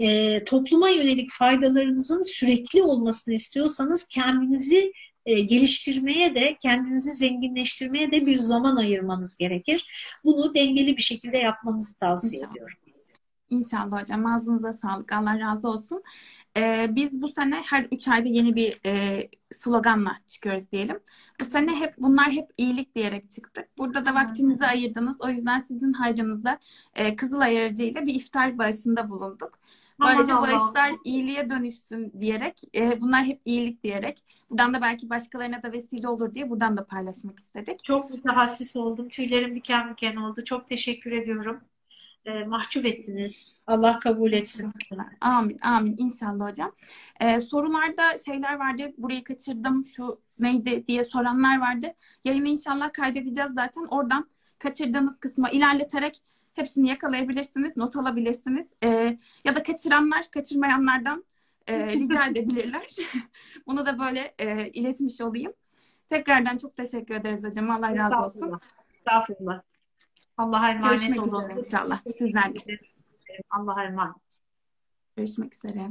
E, topluma yönelik faydalarınızın sürekli olmasını istiyorsanız kendinizi e, geliştirmeye de kendinizi zenginleştirmeye de bir zaman ayırmanız gerekir. Bunu dengeli bir şekilde yapmanızı tavsiye İnşallah. ediyorum. İnşallah hocam. Ağzınıza sağlık. Allah razı olsun. Ee, biz bu sene her üç ayda yeni bir e, sloganla çıkıyoruz diyelim. Bu sene hep bunlar hep iyilik diyerek çıktık. Burada da vaktinizi ayırdınız. O yüzden sizin hayrınıza e, Kızılay aracıyla bir iftar bağışında bulunduk. Böylece bağışlar iyiliğe dönüşsün diyerek, e, bunlar hep iyilik diyerek. Buradan da belki başkalarına da vesile olur diye buradan da paylaşmak istedik. Çok mütehassis oldum. Tüylerim diken diken oldu. Çok teşekkür ediyorum e, mahcup ettiniz. Allah kabul etsin. Amin, amin. İnşallah hocam. Ee, sorularda şeyler vardı. Burayı kaçırdım, şu neydi diye soranlar vardı. Yayını inşallah kaydedeceğiz zaten. Oradan kaçırdığınız kısma ilerleterek hepsini yakalayabilirsiniz, not alabilirsiniz. Ee, ya da kaçıranlar, kaçırmayanlardan e, rica edebilirler. Bunu da böyle e, iletmiş olayım. Tekrardan çok teşekkür ederiz hocam. Allah razı olsun. Estağfurullah. Allah'a emanet Görüşmek olun. inşallah. Sizler de. Allah'a emanet. Görüşmek üzere.